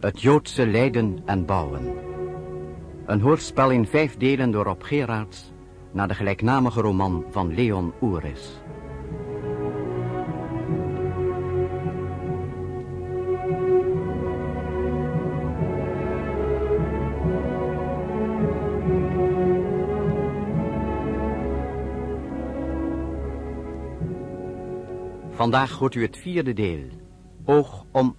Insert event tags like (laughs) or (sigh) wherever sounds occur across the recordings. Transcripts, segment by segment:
Het Joodse lijden en bouwen. Een hoorspel in vijf delen door Rob Gerards... naar de gelijknamige roman van Leon Oeris. Vandaag hoort u het vierde deel. Oog om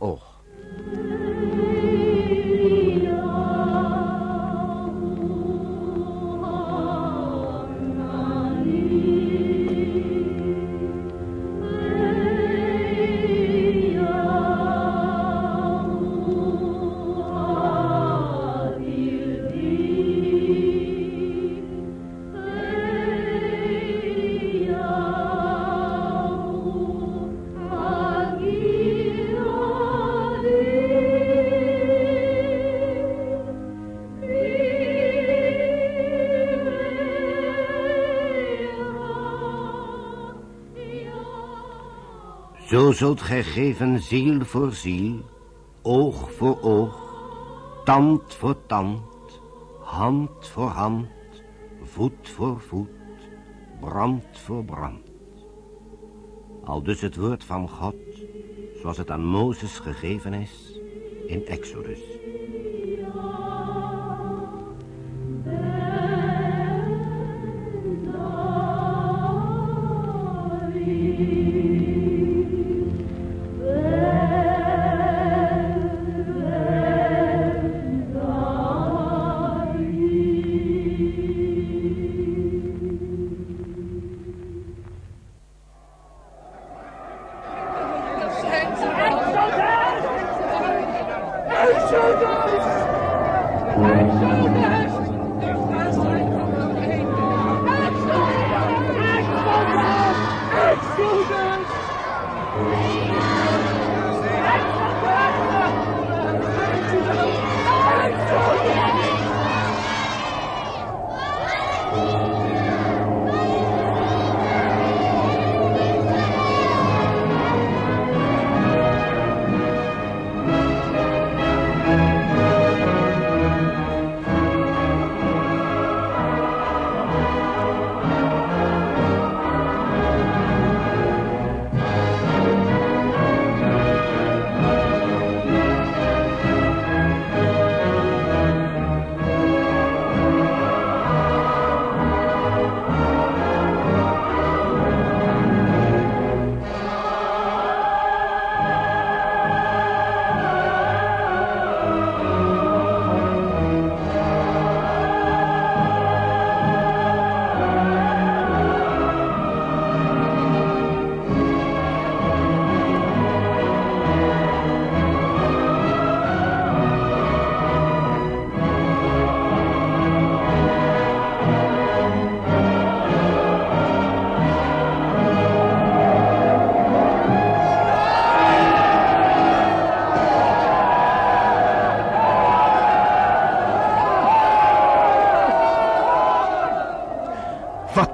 zult gij geven ziel voor ziel, oog voor oog, tand voor tand, hand voor hand, voet voor voet, brand voor brand. Al dus het woord van God, zoals het aan Mozes gegeven is in Exodus.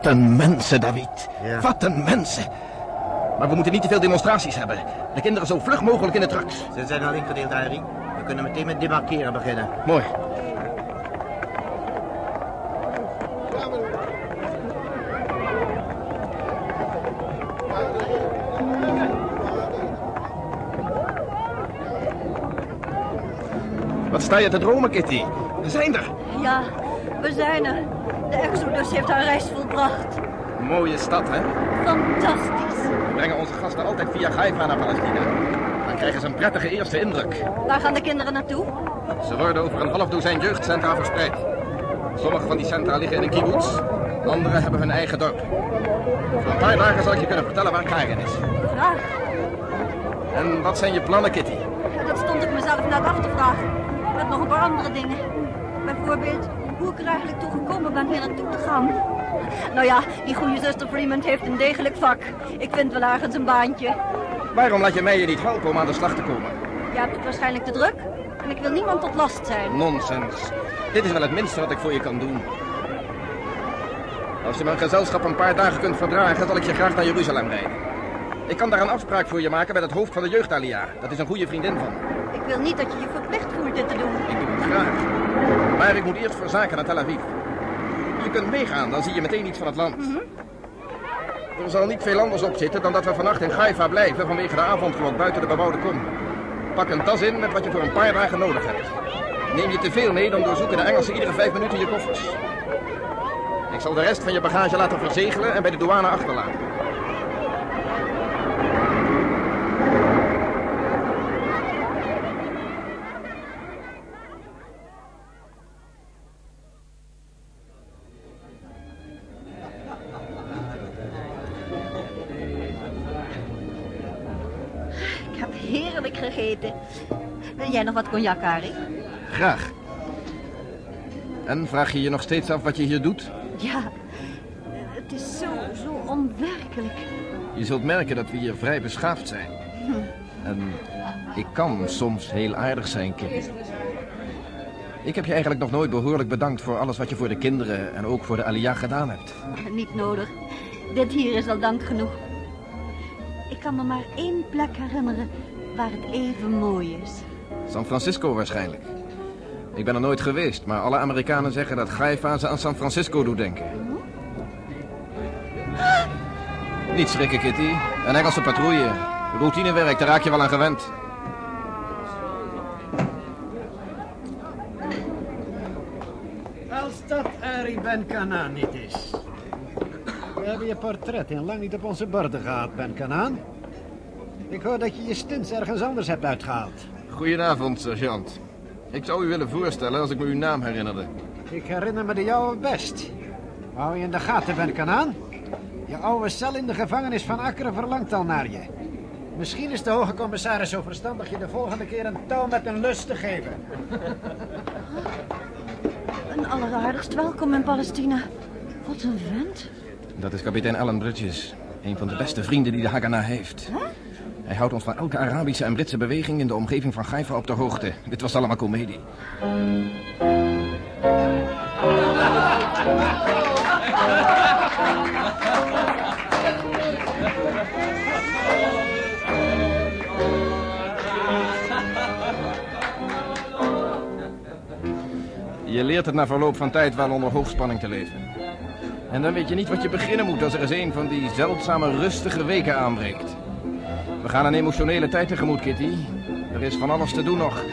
Een mensen, David. Ja. Wat een mensen. Maar we moeten niet te veel demonstraties hebben. De kinderen zo vlug mogelijk in de trucks. Ze zijn al ingedeeld, Harry. We kunnen meteen met demarkeren beginnen. Mooi. Wat sta je te dromen, Kitty? We zijn er. Ja, we zijn er. De Exodus heeft haar reis volbracht. Mooie stad, hè? Fantastisch. We brengen onze gasten altijd via Haifa naar Palestina. Dan krijgen ze een prettige eerste indruk. Waar gaan de kinderen naartoe? Ze worden over een half dozijn jeugdcentra verspreid. Sommige van die centra liggen in een kibbutz. Andere hebben hun eigen dorp. Voor een paar dagen zal ik je kunnen vertellen waar Karin is. Graag. En wat zijn je plannen, Kitty? Dat stond ik mezelf net af te vragen. Met nog een paar andere dingen. Bijvoorbeeld, hoe ik er eigenlijk toe gekomen ben hier naartoe te gaan. Nou ja, die goede zuster Freeman heeft een degelijk vak. Ik vind wel ergens een baantje. Waarom laat je mij je niet helpen om aan de slag te komen? Je hebt het waarschijnlijk te druk. En ik wil niemand tot last zijn. Nonsens. Dit is wel het minste wat ik voor je kan doen. Als je mijn gezelschap een paar dagen kunt verdragen, zal ik je graag naar Jeruzalem rijden. Ik kan daar een afspraak voor je maken met het hoofd van de jeugdalia. Dat is een goede vriendin van me. Ik wil niet dat je je verplicht voelt dit te doen. Ik doe het graag. Maar ik moet eerst voor zaken naar Tel Aviv. Je kunt meegaan, dan zie je meteen iets van het land. Er zal niet veel anders op zitten dan dat we vannacht in Haifa blijven vanwege de avondklok buiten de bebouwde kom. Pak een tas in met wat je voor een paar dagen nodig hebt. Neem je te veel mee, dan doorzoeken de Engelsen iedere vijf minuten je koffers. Ik zal de rest van je bagage laten verzegelen en bij de douane achterlaten. Nog wat cognac, Harry? Graag. En vraag je je nog steeds af wat je hier doet? Ja, het is zo, zo onwerkelijk. Je zult merken dat we hier vrij beschaafd zijn. En ik kan soms heel aardig zijn, Kitty. Ik heb je eigenlijk nog nooit behoorlijk bedankt voor alles wat je voor de kinderen en ook voor de Aliyah gedaan hebt. Niet nodig. Dit hier is al dank genoeg. Ik kan me maar één plek herinneren waar het even mooi is. San Francisco waarschijnlijk. Ik ben er nooit geweest, maar alle Amerikanen zeggen dat Haifa ze aan San Francisco doet denken. Niet schrikken, Kitty. Een Engelse patrouille. Routinewerk, daar raak je wel aan gewend. Als dat Ari Ben Kanaan niet is. We hebben je portret in lang niet op onze borden gehad, Ben Kanaan. Ik hoor dat je je stints ergens anders hebt uitgehaald. Goedenavond, sergeant. Ik zou u willen voorstellen als ik me uw naam herinnerde. Ik herinner me de jouwe best. Hou je in de gaten, Ben Kanaan. Je oude cel in de gevangenis van Akkeren verlangt al naar je. Misschien is de hoge commissaris zo verstandig je de volgende keer een touw met een lus te geven. (laughs) Een alleraardigst welkom in Palestina. Wat een vent. Dat is kapitein Allen Bridges. Een van de beste vrienden die de Haganah heeft. Hij houdt ons van elke Arabische en Britse beweging in de omgeving van Haifa op de hoogte. Dit was allemaal komedie. Je leert het na verloop van tijd wel onder hoogspanning te leven. En dan weet je niet wat je beginnen moet als er eens een van die zeldzame rustige weken aanbreekt. We gaan een emotionele tijd tegemoet, Kitty. Er is van alles te doen nog.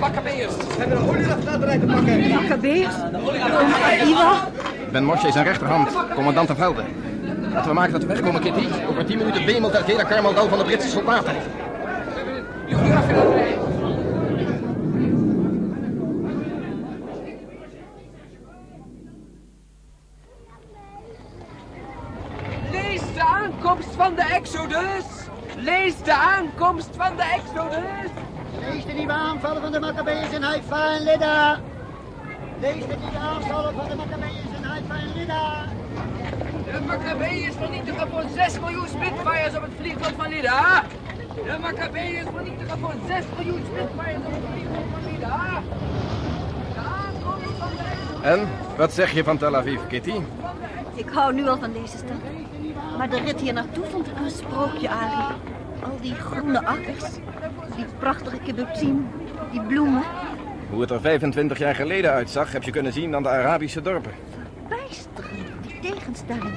Maccabeers? Iwa? Ben Moshe is zijn rechterhand, commandant de Velde. Laten we maken dat we wegkomen, Kitty. Over tien minuten wemelt het hele Karmeldal van de Britse soldaten. Lees de aankomst van de Exodus. Lees de aankomst van de Exodus. Lees de nieuwe aanvallen van de Maccabees in Haifa en Lida. Lees de nieuwe aanvallen van de Maccabees in Haifa en Lida. De Maccabeeërs vernietigen voor 6 miljoen Spitfires op het vliegveld van Lida. De Maccabeeërs vernietigen voor 6 miljoen Spitfires op het vliegveld van Lida. De aankomst van de Exodus. En, wat zeg je van Tel Aviv, Kitty? Ik hou nu al van deze stad. Maar de rit hier naartoe vond ik een sprookje, Arie. Die groene akkers, die prachtige kibbutzim, die bloemen. Hoe het er 25 jaar geleden uitzag, heb je kunnen zien aan de Arabische dorpen. Bijsterend, die tegenstelling.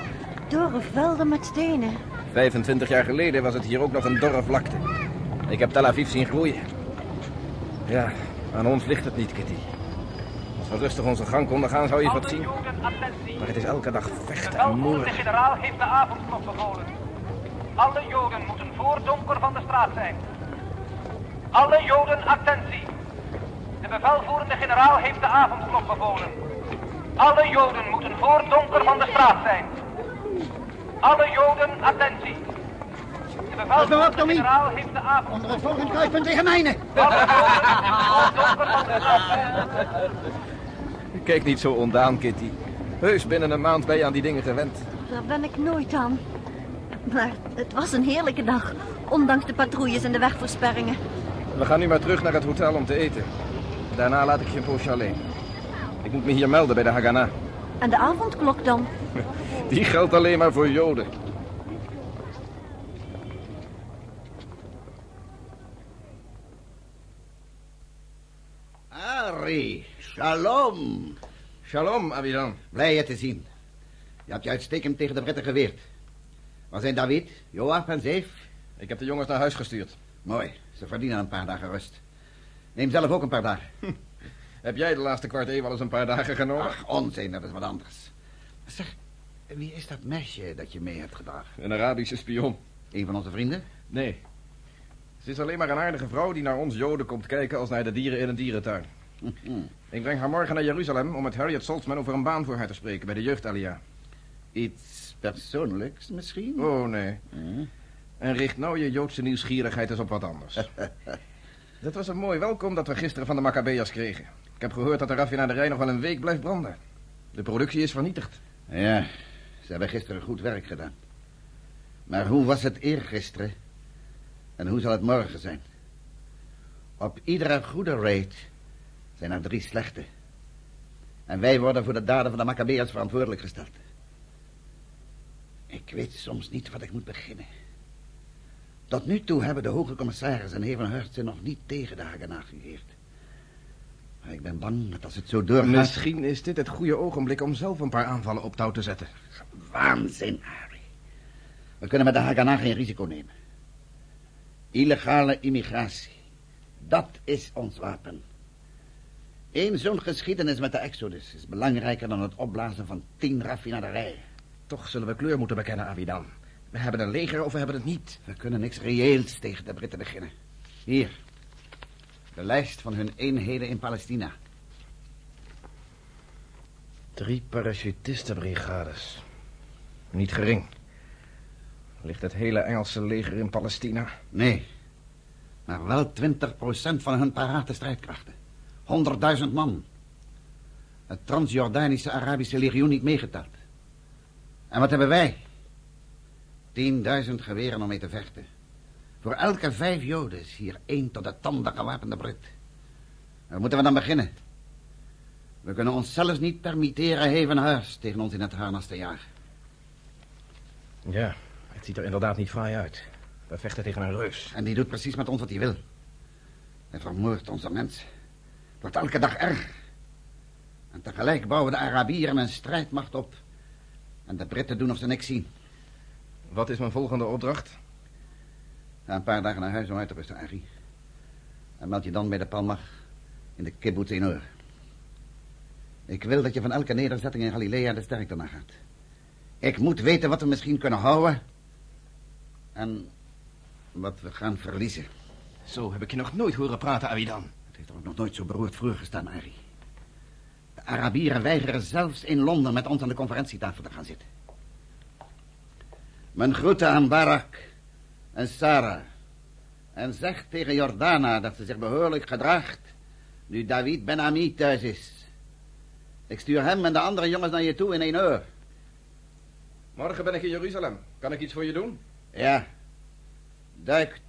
Dorre velden met stenen. 25 jaar geleden was het hier ook nog een dorre vlakte. Ik heb Tel Aviv zien groeien. Ja, aan ons ligt het niet, Kitty. Als we rustig onze gang konden gaan, zou je wat zien. Maar het is elke dag vechten en De moorden. generaal heeft de avondklok bevolen. Alle Joden moeten voor donker van de straat zijn. Alle Joden attentie. De bevelvoerende generaal heeft de avondklok bevolen. Alle Joden moeten voor donker van de straat zijn. Alle Joden attentie. De bevelvoerende Tommy. generaal heeft de avondklok Onder het volgende kruispunt tegen mijne. Alle Joden moeten voor donker van de straat zijn. Kijk niet zo ondaan, Kitty. Heus, binnen een maand ben je aan die dingen gewend. Daar ben ik nooit aan. Maar het was een heerlijke dag, ondanks de patrouilles en de wegversperringen. We gaan nu maar terug naar het hotel om te eten. Daarna laat ik je een poosje alleen. Ik moet me hier melden bij de Haganah. En de avondklok dan? (laughs) Die geldt alleen maar voor Joden. Harry, shalom. Shalom, Abidan. Blij je te zien. Je hebt je uitstekend tegen de Britten geweerd. Waar zijn David, Joab en Zeef? Ik heb de jongens naar huis gestuurd. Mooi, ze verdienen een paar dagen rust. Neem zelf ook een paar dagen. Heb jij de laatste kwart wel eens een paar dagen genomen? Ach, onzin, dat is wat anders. Zeg, wie is dat meisje dat je mee hebt gedragen? Een Arabische spion. Een van onze vrienden? Nee. Ze is alleen maar een aardige vrouw die naar ons Joden komt kijken als naar de dieren in een dierentuin. Ik breng haar morgen naar Jeruzalem om met Harriet Saltzman over een baan voor haar te spreken bij de jeugdalia. Iets persoonlijks misschien? Oh, nee. En richt nou je Joodse nieuwsgierigheid eens op wat anders. (laughs) dat was een mooi welkom dat we gisteren van de Maccabeërs kregen. Ik heb gehoord dat de raffinaderij nog wel een week blijft branden. De productie is vernietigd. Ja, ze hebben gisteren goed werk gedaan. Maar hoe was het eergisteren? En hoe zal het morgen zijn? Op iedere goede raid zijn er drie slechte. En wij worden voor de daden van de Maccabeërs verantwoordelijk gesteld. Ik weet soms niet wat ik moet beginnen. Tot nu toe hebben de hoge commissaris en Hevenhurst nog niet tegen de Haganah gegeerd. Maar ik ben bang dat als het zo doorgaat... Misschien is dit het goede ogenblik om zelf een paar aanvallen op touw te zetten. Waanzin, Harry. We kunnen met de Haganah geen risico nemen. Illegale immigratie. Dat is ons wapen. Eén zo'n geschiedenis met de Exodus is belangrijker dan het opblazen van tien raffinaderijen. Toch zullen we kleur moeten bekennen, Avidan. We hebben een leger of we hebben het niet. We kunnen niks reëels tegen de Britten beginnen. Hier. De lijst van hun eenheden in Palestina. Drie parachutistenbrigades. Niet gering. Ligt het hele Engelse leger in Palestina? Nee. Maar wel 20% van hun parate strijdkrachten. 100.000 man. Het Transjordanische Arabische legioen niet meegeteld. En wat hebben wij? 10.000 geweren om mee te vechten. Voor elke vijf joden is hier één tot de tanden gewapende Brit. Waar moeten we dan beginnen? We kunnen ons zelfs niet permitteren Hevenhuis tegen ons in het harnas te jagen. Ja, het ziet er inderdaad niet fraai uit. We vechten tegen een reus. En die doet precies met ons wat hij wil. Hij vermoordt onze mensen. Het wordt elke dag erger. En tegelijk bouwen de Arabieren een strijdmacht op. En de Britten doen of ze niks zien. Wat is mijn volgende opdracht? Ga een paar dagen naar huis om uit te rusten, Agri. En meld je dan bij de Palmach in de kibbutz in Oor. Ik wil dat je van elke nederzetting in Galilea de sterkte naar gaat. Ik moet weten wat we misschien kunnen houden. En wat we gaan verliezen. Zo heb ik je nog nooit horen praten, Avidan. Het heeft er ook nog nooit zo beroerd vroeger gestaan, Ari. Arabieren weigeren zelfs in Londen met ons aan de conferentietafel te gaan zitten. Mijn groeten aan Barak en Sarah. En zeg tegen Jordana dat ze zich behoorlijk gedraagt... nu David Ben Ami thuis is. Ik stuur hem en de andere jongens naar je toe in één uur. Morgen ben ik in Jeruzalem. Kan ik iets voor je doen? Ja. Duik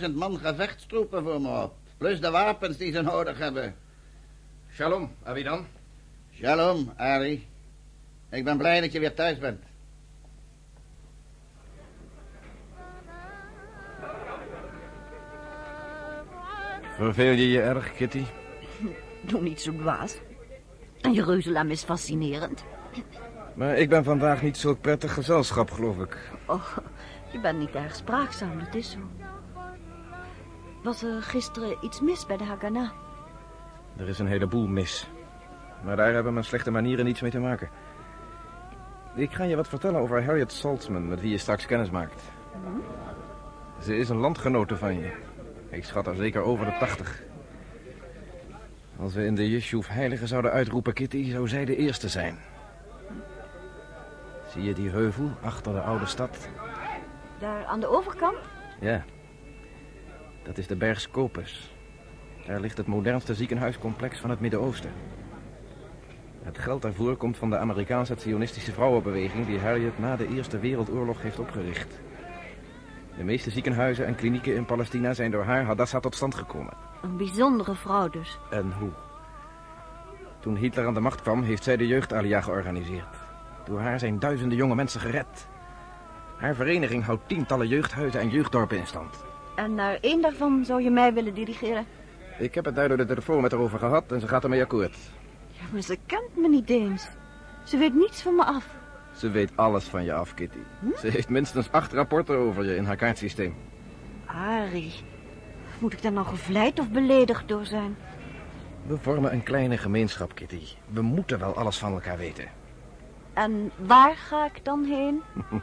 10.000 man gevechtstroepen voor me op. Plus de wapens die ze nodig hebben. Shalom, Avidan. Shalom, Ari. Ik ben blij dat je weer thuis bent. Verveel je je erg, Kitty? Doe niet zo dwaas. Jeruzalem is fascinerend. Maar ik ben vandaag niet zo'n prettig gezelschap, geloof ik. Oh, je bent niet erg spraakzaam, dat is zo. Was er gisteren iets mis bij de Haganah? Er is een heleboel mis. Maar daar hebben mijn slechte manieren niets mee te maken. Ik ga je wat vertellen over Harriet Saltzman, met wie je straks kennis maakt. Ze is een landgenote van je. Ik schat haar zeker over de tachtig. Als we in de Yishuv heilige zouden uitroepen, Kitty, zou zij de eerste zijn. Zie je die heuvel achter de oude stad? Daar aan de overkant? Ja. Dat is de berg Scopus. Daar ligt het modernste ziekenhuiscomplex van het Midden-Oosten. Het geld daarvoor komt van de Amerikaanse Zionistische vrouwenbeweging... die Harriet na de Eerste Wereldoorlog heeft opgericht. De meeste ziekenhuizen en klinieken in Palestina zijn door haar Hadassah tot stand gekomen. Een bijzondere vrouw dus. En hoe? Toen Hitler aan de macht kwam, heeft zij de jeugdalia georganiseerd. Door haar zijn duizenden jonge mensen gered. Haar vereniging houdt tientallen jeugdhuizen en jeugddorpen in stand. En naar één daarvan zou je mij willen dirigeren. Ik heb het daar door de telefoon met haar over gehad en ze gaat ermee akkoord. Ja, maar ze kent me niet eens. Ze weet niets van me af. Ze weet alles van je af, Kitty. Ze heeft minstens acht rapporten over je in haar kaartsysteem. Arie, moet ik daar nou gevleid of beledigd door zijn? We vormen een kleine gemeenschap, Kitty. We moeten wel alles van elkaar weten. En waar ga ik dan heen? (laughs)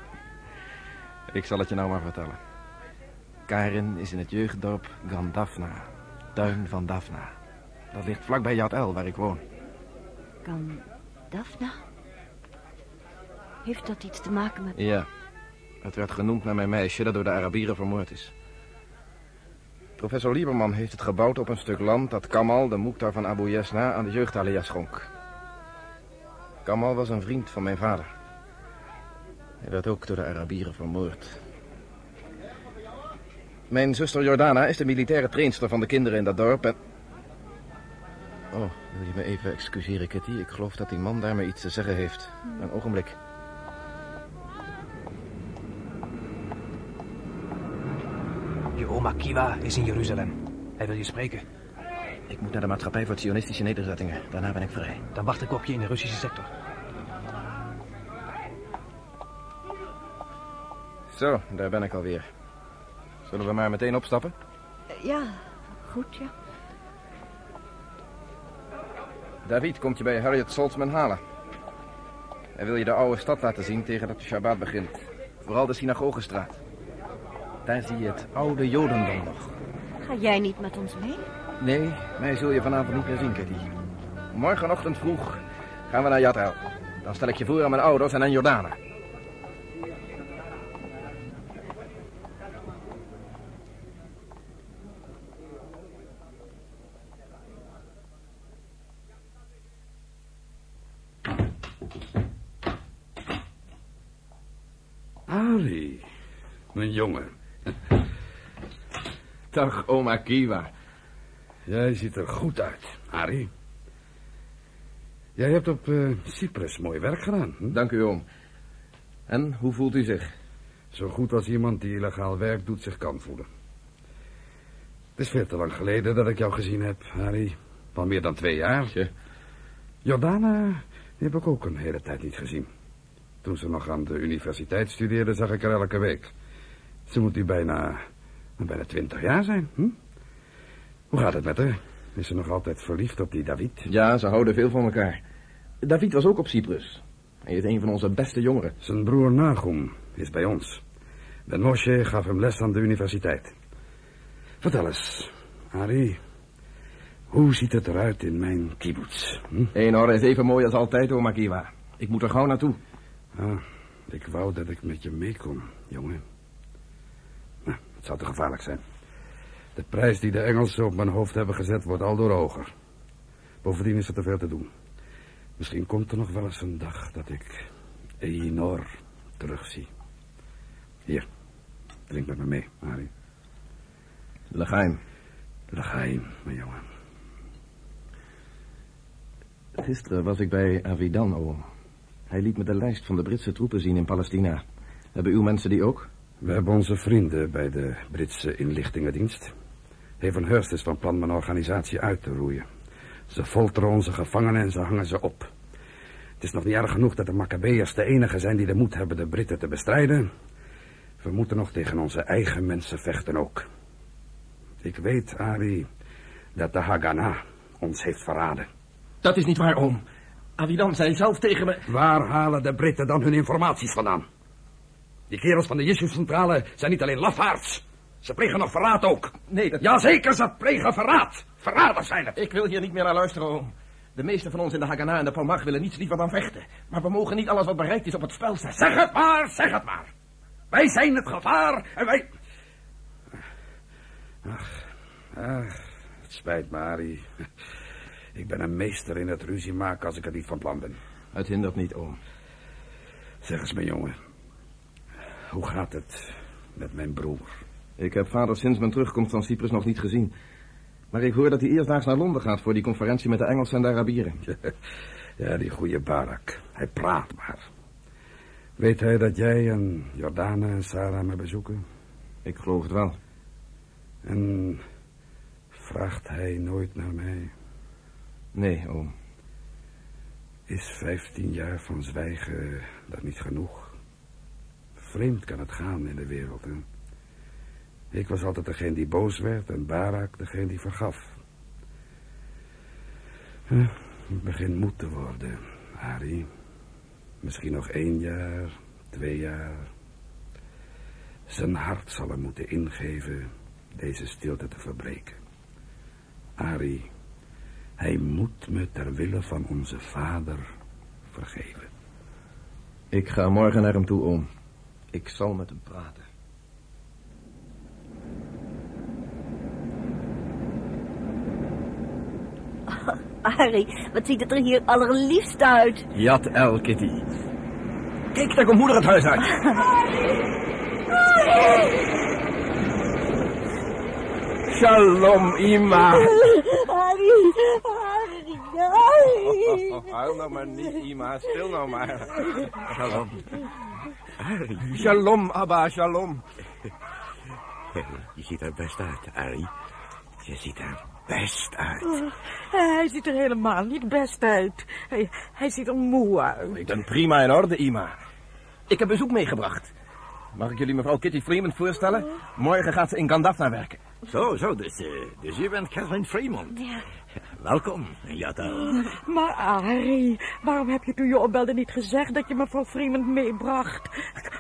Ik zal het je nou maar vertellen. Karin is in het jeugddorp Gandafna. Tuin van Daphna. Dat ligt vlakbij Yad El, waar ik woon. Kan Daphna? Heeft dat iets te maken met... Ja. Het werd genoemd naar mijn meisje dat door de Arabieren vermoord is. Professor Lieberman heeft het gebouwd op een stuk land dat Kamal, de Mukhtar van Abu Yasna, aan de jeugdalia schonk. Kamal was een vriend van mijn vader. Hij werd ook door de Arabieren vermoord. Mijn zuster Jordana is de militaire trainster van de kinderen in dat dorp en... Oh, wil je me even excuseren, Kitty? Ik geloof dat die man daar me iets te zeggen heeft. Een ogenblik. Je oma Kiwa is in Jeruzalem. Hij wil je spreken. Ik moet naar de maatschappij voor Zionistische nederzettingen. Daarna ben ik vrij. Dan wacht ik op je in de Russische sector. Zo, daar ben ik alweer. Zullen we maar meteen opstappen? Ja, goed, ja. David komt je bij Harriet Saltzman halen. Hij wil je de oude stad laten zien tegen dat de Shabbat begint. Vooral de synagogestraat. Daar zie je het oude Jodendom nog. Ga jij niet met ons mee? Nee, mij zul je vanavond niet meer zien, Kitty. Morgenochtend vroeg gaan we naar Yad El. Dan stel ik je voor aan mijn ouders en aan Jordana. Mijn jongen. (laughs) Dag, oma Kiwa. Jij ziet er goed uit, Arie. Jij hebt op eh, Cyprus mooi werk gedaan. Hm? Dank u, oom. En, hoe voelt u zich? Zo goed als iemand die illegaal werk doet zich kan voelen. Het is veel te lang geleden dat ik jou gezien heb, Harry. Al meer dan twee jaar. Ja. Jordana die heb ik ook een hele tijd niet gezien. Toen ze nog aan de universiteit studeerde, zag ik haar elke week. Ze moet nu bijna, bijna twintig jaar zijn. Hm? Hoe gaat het met haar? Is ze nog altijd verliefd op die David? Ja, ze houden veel van elkaar. David was ook op Cyprus. Hij is een van onze beste jongeren. Zijn broer Nagum is bij ons. Ben Moshe gaf hem les aan de universiteit. Vertel eens, Ari. Hoe ziet het eruit in mijn kibbutz? Hm? Eenor is even mooi als altijd, oma Kiwa. Ik moet er gauw naartoe. Ah, ik wou dat ik met je mee kon, jongen. Het zou te gevaarlijk zijn. De prijs die de Engelsen op mijn hoofd hebben gezet wordt al door hoger. Bovendien is er te veel te doen. Misschien komt er nog wel eens een dag dat ik Einor terugzie. Hier, drink met me mee, Harry. Legaim. Legaim, mijn jongen. Gisteren was ik bij Avidan, oom. Hij liet me de lijst van de Britse troepen zien in Palestina. Hebben uw mensen die ook? We hebben onze vrienden bij de Britse inlichtingendienst. Heven Hurst is van plan mijn organisatie uit te roeien. Ze folteren onze gevangenen en ze hangen ze op. Het is nog niet erg genoeg dat de Maccabeërs de enige zijn die de moed hebben de Britten te bestrijden. We moeten nog tegen onze eigen mensen vechten ook. Ik weet, Ari, dat de Haganah ons heeft verraden. Dat is niet waar, oom. Avidan zei zelf tegen me... Waar halen de Britten dan hun informaties vandaan? Die kerels van de Jezus-centrale zijn niet alleen lafaards. Ze plegen nog verraad ook. Nee, dat... Jazeker, ze plegen verraad. Verraders zijn het. Ik wil hier niet meer naar luisteren, oom. De meesten van ons in de Haganah en de Palmach willen niets liever dan vechten. Maar we mogen niet alles wat bereikt is op het spel zetten. Zeg het maar, zeg het maar. Wij zijn het gevaar en wij... Ach, ach, het spijt me, Arie. Ik ben een meester in het ruzie maken als ik er niet van plan ben. Het hindert niet, oom. Zeg eens, mijn jongen. Hoe gaat het met mijn broer? Ik heb vader sinds mijn terugkomst van Cyprus nog niet gezien. Maar ik hoor dat hij eerstdaags naar Londen gaat voor die conferentie met de Engelsen en de Arabieren. (laughs) Ja, die goede Barak. Hij praat maar. Weet hij dat jij en Jordana en Sarah me bezoeken? Ik geloof het wel. En vraagt hij nooit naar mij? Nee, oom. Is vijftien jaar van zwijgen dat niet genoeg? Vreemd kan het gaan in de wereld? Ik was altijd degene die boos werd en Barak degene die vergaf. Huh, Ik begin moe te worden, Harry. Misschien nog één jaar, twee jaar. Zijn hart zal er moeten ingeven deze stilte te verbreken. Harry, hij moet me ter wille van onze vader vergeven. Ik ga morgen naar hem toe, oom. Ik zal met hem praten. (laughs) Harry, wat ziet het er hier allerliefst uit. Jat El, Kitty. Kijk, daar komt moeder het huis uit. (laughs) Shalom, Ima. Harry, Harry, Harry. (laughs) Huil nou maar niet, Ima. Stil nou maar. Shalom. Shalom, Abba, shalom. (laughs) Je ziet er best uit, Harry. Je ziet er best uit. Hij ziet er helemaal niet best uit. Hij, hij ziet er moe uit. Ik ben prima in orde, Ima. Ik heb bezoek meegebracht. Mag ik jullie mevrouw Kitty Freeman voorstellen? Morgen gaat ze in Gandafna werken. Zo, zo, dus, eh, dus u bent Catherine Fremont. Ja. Welkom, Jata. Maar Harry, waarom heb je toen je opbelde niet gezegd dat je mevrouw Freeman meebracht?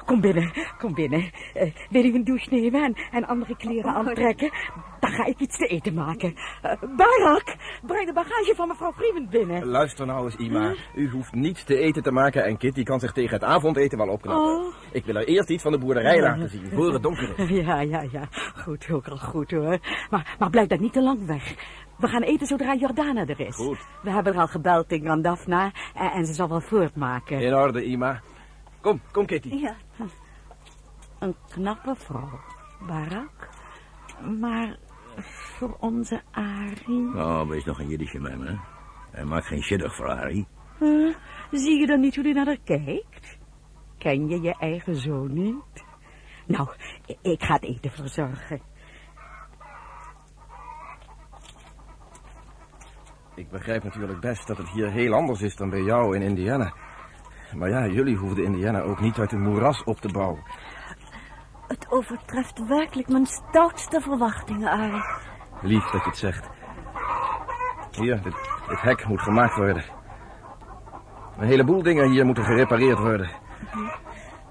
Kom binnen, kom binnen. Eh, wil u een douche nemen en, en andere kleren aantrekken? Dan ga ik iets te eten maken. Eh, Barak, breng de bagage van mevrouw Freeman binnen. Luister nou eens, Ima. U hoeft niets te eten te maken en Kitty kan zich tegen het avondeten wel opknappen. Oh. Ik wil er eerst iets van de boerderij laten zien, voor het donker is. (laughs) Ja, ja, ja. Goed, ook al goed hoor. Maar, maar blijf daar niet te lang weg. We gaan eten zodra Jordana er is. Goed. We hebben er al gebeld in Gandafna en, en ze zal wel voortmaken. In orde, Ima. Kom, kom, Kitty. Ja. Een knappe vrouw, Barak. Maar voor onze Arie... Oh, wees nog een jiddische man, hè? Hij maakt geen shiddig voor Harry. Huh? zie je dan niet hoe hij naar haar kijkt? Ken je je eigen zoon niet? Nou, i- ik ga het eten verzorgen. Ik begrijp natuurlijk best dat het hier heel anders is dan bij jou in Indiana. Maar ja, jullie hoefden Indiana ook niet uit een moeras op te bouwen. Het overtreft werkelijk mijn stoutste verwachtingen, Harry. Lief dat je het zegt. Hier, dit, dit hek moet gemaakt worden. Een heleboel dingen hier moeten gerepareerd worden.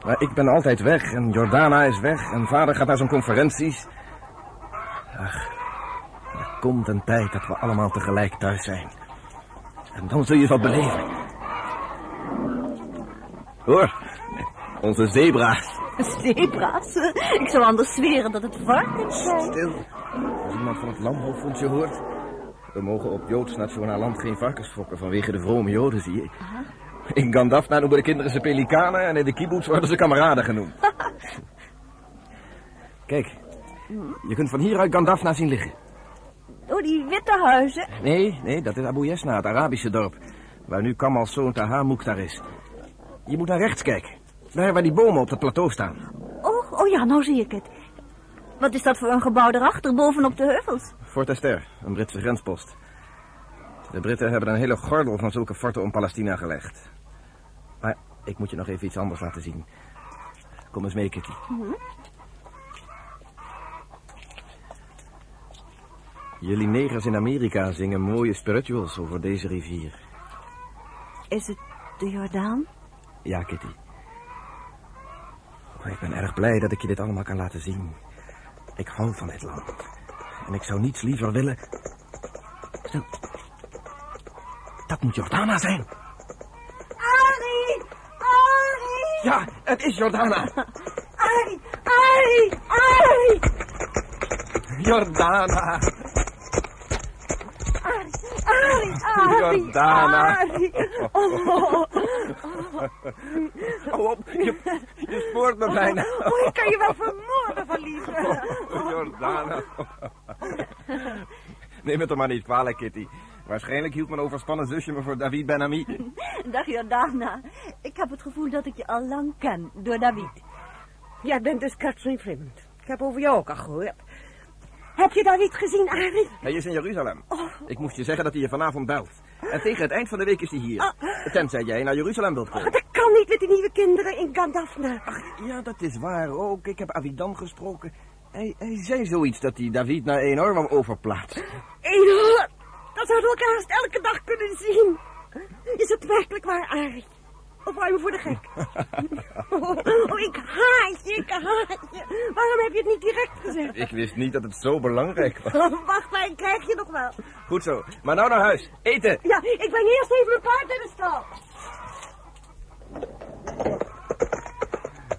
Maar ik ben altijd weg en Jordana is weg en vader gaat naar zijn conferenties. Ach, komt een tijd dat we allemaal tegelijk thuis zijn. En dan zul je wel beleven. Hoor, onze zebra's. Zebra's? Ik zou anders zweren dat het varkens zijn. Stil. Als iemand van het landhoofdfondsje hoort. We mogen op Joods nationaal land geen varkens fokken vanwege de vrome Joden, zie je. In Gandafna noemen de kinderen ze pelikanen en in de kibbutz worden ze kameraden genoemd. (laughs) Kijk, je kunt van hieruit Gandafna zien liggen. Oh, die witte huizen. Nee, nee, dat is Abu Yesna, het Arabische dorp. Waar nu Kamal Zoon Taha Mukhtar is. Je moet naar rechts kijken. Daar waar die bomen op het plateau staan. Oh, oh ja, nou zie ik het. Wat is dat voor een gebouw erachter, bovenop de heuvels? Fort Esther, een Britse grenspost. De Britten hebben een hele gordel van zulke forten om Palestina gelegd. Maar ik moet je nog even iets anders laten zien. Kom eens mee, Kitty. Jullie negers in Amerika zingen mooie spirituals over deze rivier. Is het de Jordaan? Ja, Kitty. Oh, ik ben erg blij dat ik je dit allemaal kan laten zien. Ik hou van dit land. En ik zou niets liever willen... Stil. Dat moet Jordana zijn. Arie! Arie! Ja, het is Jordana. Arie! Arie! Arie! Jordana. Arie! Arie! Jordana. Arie! Oh. Hou op, je, je spoort me bijna. Oh, ik kan je wel vermoorden van liefde. Jordana. Neem het er maar niet kwalijk, Kitty. Waarschijnlijk hield mijn overspannen zusje me voor David Ben-Ami. Dag Jordana. Ik heb het gevoel dat ik je al lang ken, door David. Jij bent dus Catherine Fremont. Ik heb over jou ook al gehoord. Heb je David gezien, Arie? Hij is in Jeruzalem. Ik moest je zeggen dat hij je vanavond belt. En tegen het eind van de week is hij hier. Ah. Tenzij jij naar Jeruzalem wilt komen. Dat kan niet met die nieuwe kinderen in Gandafna. Ja, dat is waar ook. Ik heb Avidan gesproken. Hij, hij zei zoiets dat hij David naar enorm overplaatst. Enorm! Dat zouden we elkaar haast elke dag kunnen zien. Is het werkelijk waar, Arie? Of hou je me voor de gek? (laughs) Oh, ik haat je, ik haat je. Waarom heb je het niet direct gezegd? Ik wist niet dat het zo belangrijk was. Oh, (laughs) wacht, maar ik krijg je nog wel. Goed zo. Maar nou naar huis. Eten. Ja, ik breng eerst even mijn paard in de stal.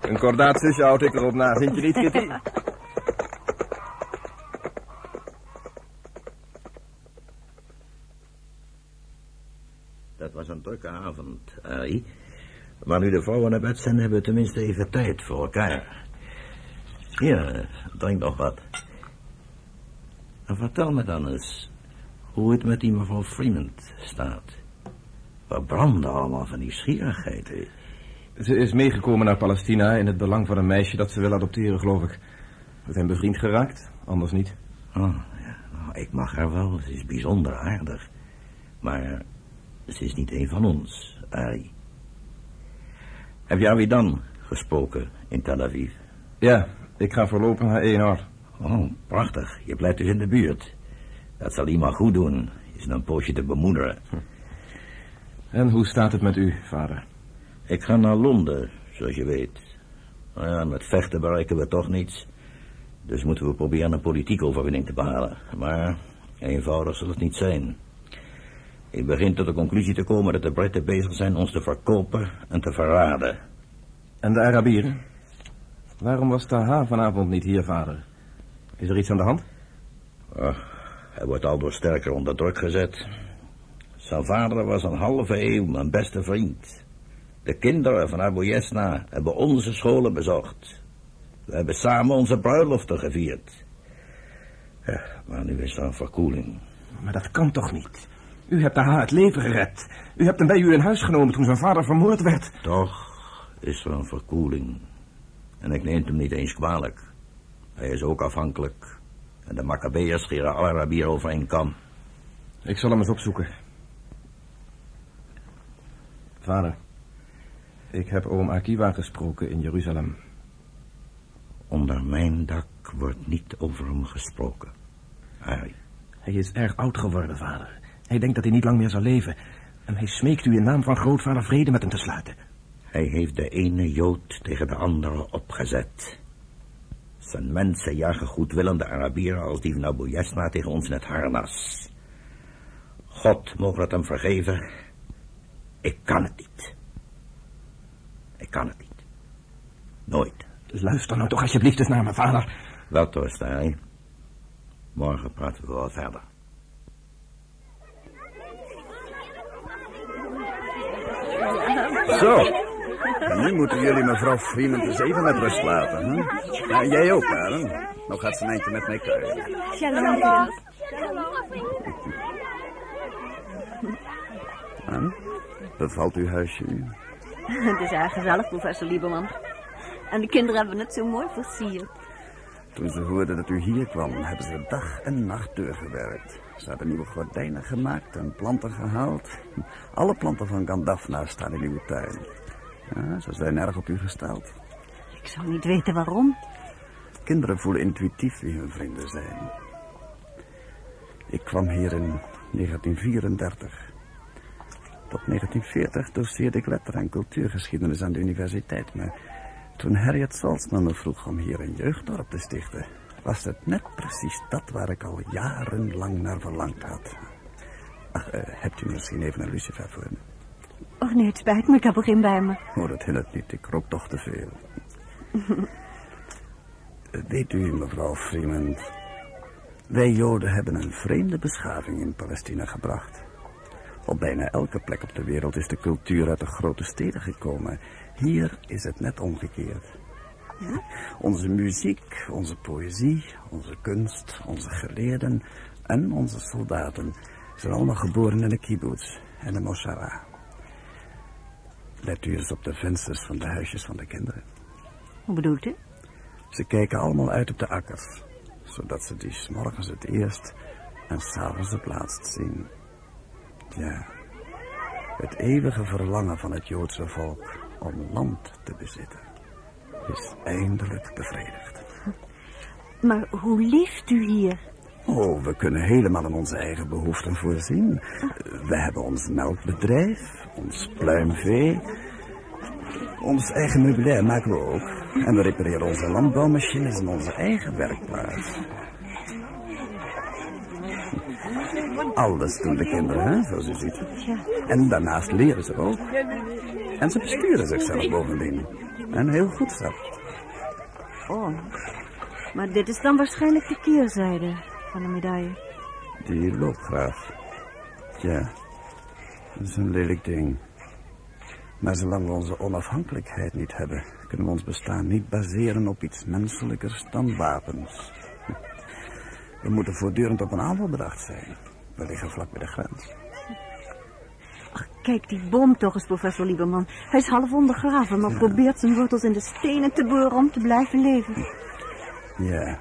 Een kordaat zusje houd ik erop na. Vind je niet, (laughs) Kitty? Dat was een drukke avond, Arie. Maar nu de vrouwen naar bed zijn, hebben we tenminste even tijd voor elkaar. Hier, drink nog wat. En vertel me dan eens hoe het met die mevrouw Fremont staat. We branden allemaal van nieuwsgierigheid. hè. Ze is meegekomen naar Palestina in het belang van een meisje dat ze wil adopteren, geloof ik. Met hem bevriend geraakt, anders niet. Oh, ja, nou, ik mag haar wel. Ze is bijzonder aardig. Maar ze is niet een van ons, Arie. Heb jij wie dan gesproken in Tel Aviv? Ja, ik ga voorlopig naar Eenhoor. Oh, prachtig. Je blijft dus in de buurt. Dat zal iemand goed doen. Is een poosje te bemoederen. En hoe staat het met u, vader? Ik ga naar Londen, zoals je weet. Nou ja, met vechten bereiken we toch niets. Dus moeten we proberen een politieke overwinning te behalen. Maar eenvoudig zal het niet zijn. Ik begin tot de conclusie te komen dat de Britten bezig zijn ons te verkopen en te verraden. En de Arabieren? Waarom was Taha vanavond niet hier, vader? Is er iets aan de hand? Oh, hij wordt aldoor sterker onder druk gezet. Zijn vader was een halve eeuw mijn beste vriend. De kinderen van Abu Yesna hebben onze scholen bezocht. We hebben samen onze bruiloften gevierd. Ja, maar nu is er een verkoeling. Maar dat kan toch niet? U hebt Taha het leven gered. U hebt hem bij u in huis genomen toen zijn vader vermoord werd. Toch is er een verkoeling. En ik neem hem niet eens kwalijk. Hij is ook afhankelijk. En de Maccabeërs scheren alle Arabieren over één kam. Ik zal hem eens opzoeken. Vader, ik heb oom Akiva gesproken in Jeruzalem. Onder mijn dak wordt niet over hem gesproken. Harry. Hij is erg oud geworden, vader. Hij denkt dat hij niet lang meer zal leven. En hij smeekt u in naam van grootvader vrede met hem te sluiten. Hij heeft de ene Jood tegen de andere opgezet. Zijn mensen jagen goedwillende Arabieren als die van Abu Yasna tegen ons in het harnas. God mogen het hem vergeven. Ik kan het niet. Ik kan het niet. Nooit. Luister nou toch alsjeblieft eens naar me, vader. Wel, Torstein. Morgen praten we wel verder. Zo. Nu moeten jullie mevrouw Freeman eens even met rust laten. Hè? Ja, jij ook, Karen. Nog gaat ze een eindje met mij kuieren. Shalom. En? Bevalt uw huisje u? Het is erg gezellig, professor Lieberman. En de kinderen hebben het zo mooi versierd. Toen ze hoorden dat u hier kwam, hebben ze dag en nacht doorgewerkt. Ze hebben nieuwe gordijnen gemaakt en planten gehaald. Alle planten van Gandafna staan in uw tuin. Ja, ze zijn erg op u gesteld. Ik zou niet weten waarom. Kinderen voelen intuïtief wie hun vrienden zijn. Ik kwam hier in 1934. Tot 1940 doseerde ik letter- en cultuurgeschiedenis aan de universiteit. Maar toen Harriet Salzman me vroeg om hier een jeugddorp te stichten... was het net precies dat waar ik al jarenlang naar verlangd had. Ach, eh, hebt u misschien even een lucifer voor me? Oh nee, het spijt me, ik heb er geen bij me. Oh, dat helpt niet. Ik rook toch te veel. (laughs) Eh, Weet u, mevrouw Freeman... Wij Joden hebben een vreemde beschaving in Palestina gebracht. Op bijna elke plek op de wereld is de cultuur uit de grote steden gekomen. Hier is het net omgekeerd. Onze muziek, onze poëzie, onze kunst, onze geleerden... en onze soldaten zijn allemaal geboren in de kibbutz en de moshara. Let u eens op de vensters van de huisjes van de kinderen. Hoe bedoelt u? Ze kijken allemaal uit op de akkers, zodat ze die 's morgens het eerst en s'avonds het laatst zien. Ja, het eeuwige verlangen van het Joodse volk om land te bezitten is eindelijk bevredigd. Maar hoe leeft u hier? Oh, we kunnen helemaal aan onze eigen behoeften voorzien. We hebben ons melkbedrijf, ons pluimvee. Ons eigen meubilair maken we ook. En we repareren onze landbouwmachines in onze eigen werkplaats. Alles doen de kinderen, hè, zoals u ziet. En daarnaast leren ze ook. En ze besturen zichzelf bovendien. En heel goed zelf. Oh, maar dit is dan waarschijnlijk de keerzijde van de medaille. Die loopgraaf. Ja, dat is een lelijk ding. Maar zolang we onze onafhankelijkheid niet hebben... kunnen we ons bestaan niet baseren op iets menselijkers dan wapens. We moeten voortdurend op een aanval bedacht zijn. We liggen vlak bij de grens. Kijk die boom toch eens, professor Lieberman. Hij is half ondergraven, maar probeert zijn wortels in de stenen te boren om te blijven leven. Ja,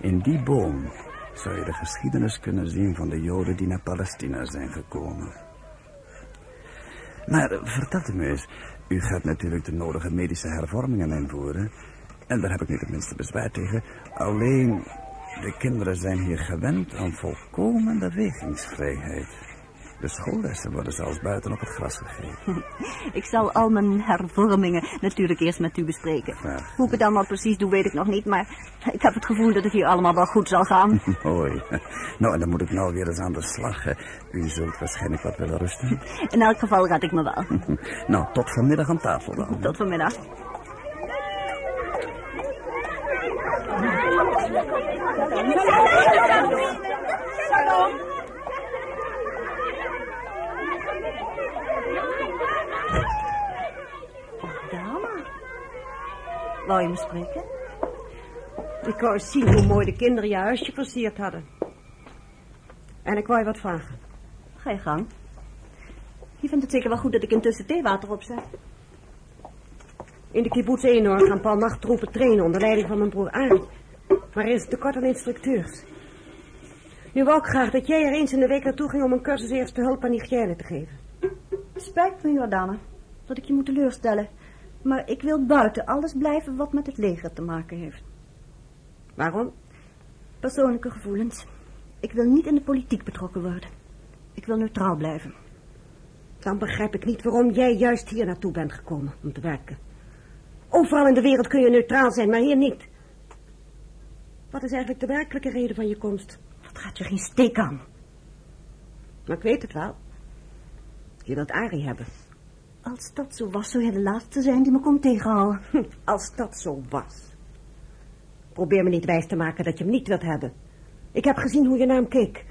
in die boom zou je de geschiedenis kunnen zien van de Joden die naar Palestina zijn gekomen. Maar vertelt u me eens, u gaat natuurlijk de nodige medische hervormingen invoeren. En daar heb ik niet het minste bezwaar tegen. Alleen, de kinderen zijn hier gewend aan volkomen bewegingsvrijheid. De schoollessen worden zelfs buiten op het gras gegeven. (laughs) Ik zal al mijn hervormingen natuurlijk eerst met u bespreken. Hoe ik het allemaal precies doe, weet ik nog niet, maar ik heb het gevoel dat het hier allemaal wel goed zal gaan. (laughs) Hoi. Nou, en dan moet ik nou weer eens aan de slag. U zult waarschijnlijk wat willen rusten. (laughs) In elk geval red ik me wel. Nou, tot vanmiddag aan tafel dan. Tot vanmiddag. Dame, wou je me spreken? Ik wou eens zien hoe mooi de kinderen je huisje versierd hadden. En ik wou je wat vragen. Ga je gang. Je vindt het zeker wel goed dat ik intussen theewater opzet. In de kibbutz Eenhoorn gaan Paul nachttroepen trainen onder leiding van mijn broer Arie. Maar er is tekort aan instructeurs. Nu wou ik graag dat jij er eens in de week naartoe ging om een cursus eerste hulp aan hygiëne te geven. Spijt me, Jordane, dat ik je moet teleurstellen. Maar ik wil buiten alles blijven wat met het leger te maken heeft. Waarom? Persoonlijke gevoelens. Ik wil niet in de politiek betrokken worden. Ik wil neutraal blijven. Dan begrijp ik niet waarom jij juist hier naartoe bent gekomen om te werken. Overal in de wereld kun je neutraal zijn, maar hier niet. Wat is eigenlijk de werkelijke reden van je komst? Dat gaat je geen steek aan. Maar ik weet het wel. Je wilt Arie hebben. Als dat zo was, zou jij de laatste zijn die me kon tegenhouden. Als dat zo was. Probeer me niet wijs te maken dat je hem niet wilt hebben. Ik heb gezien hoe je naar hem keek.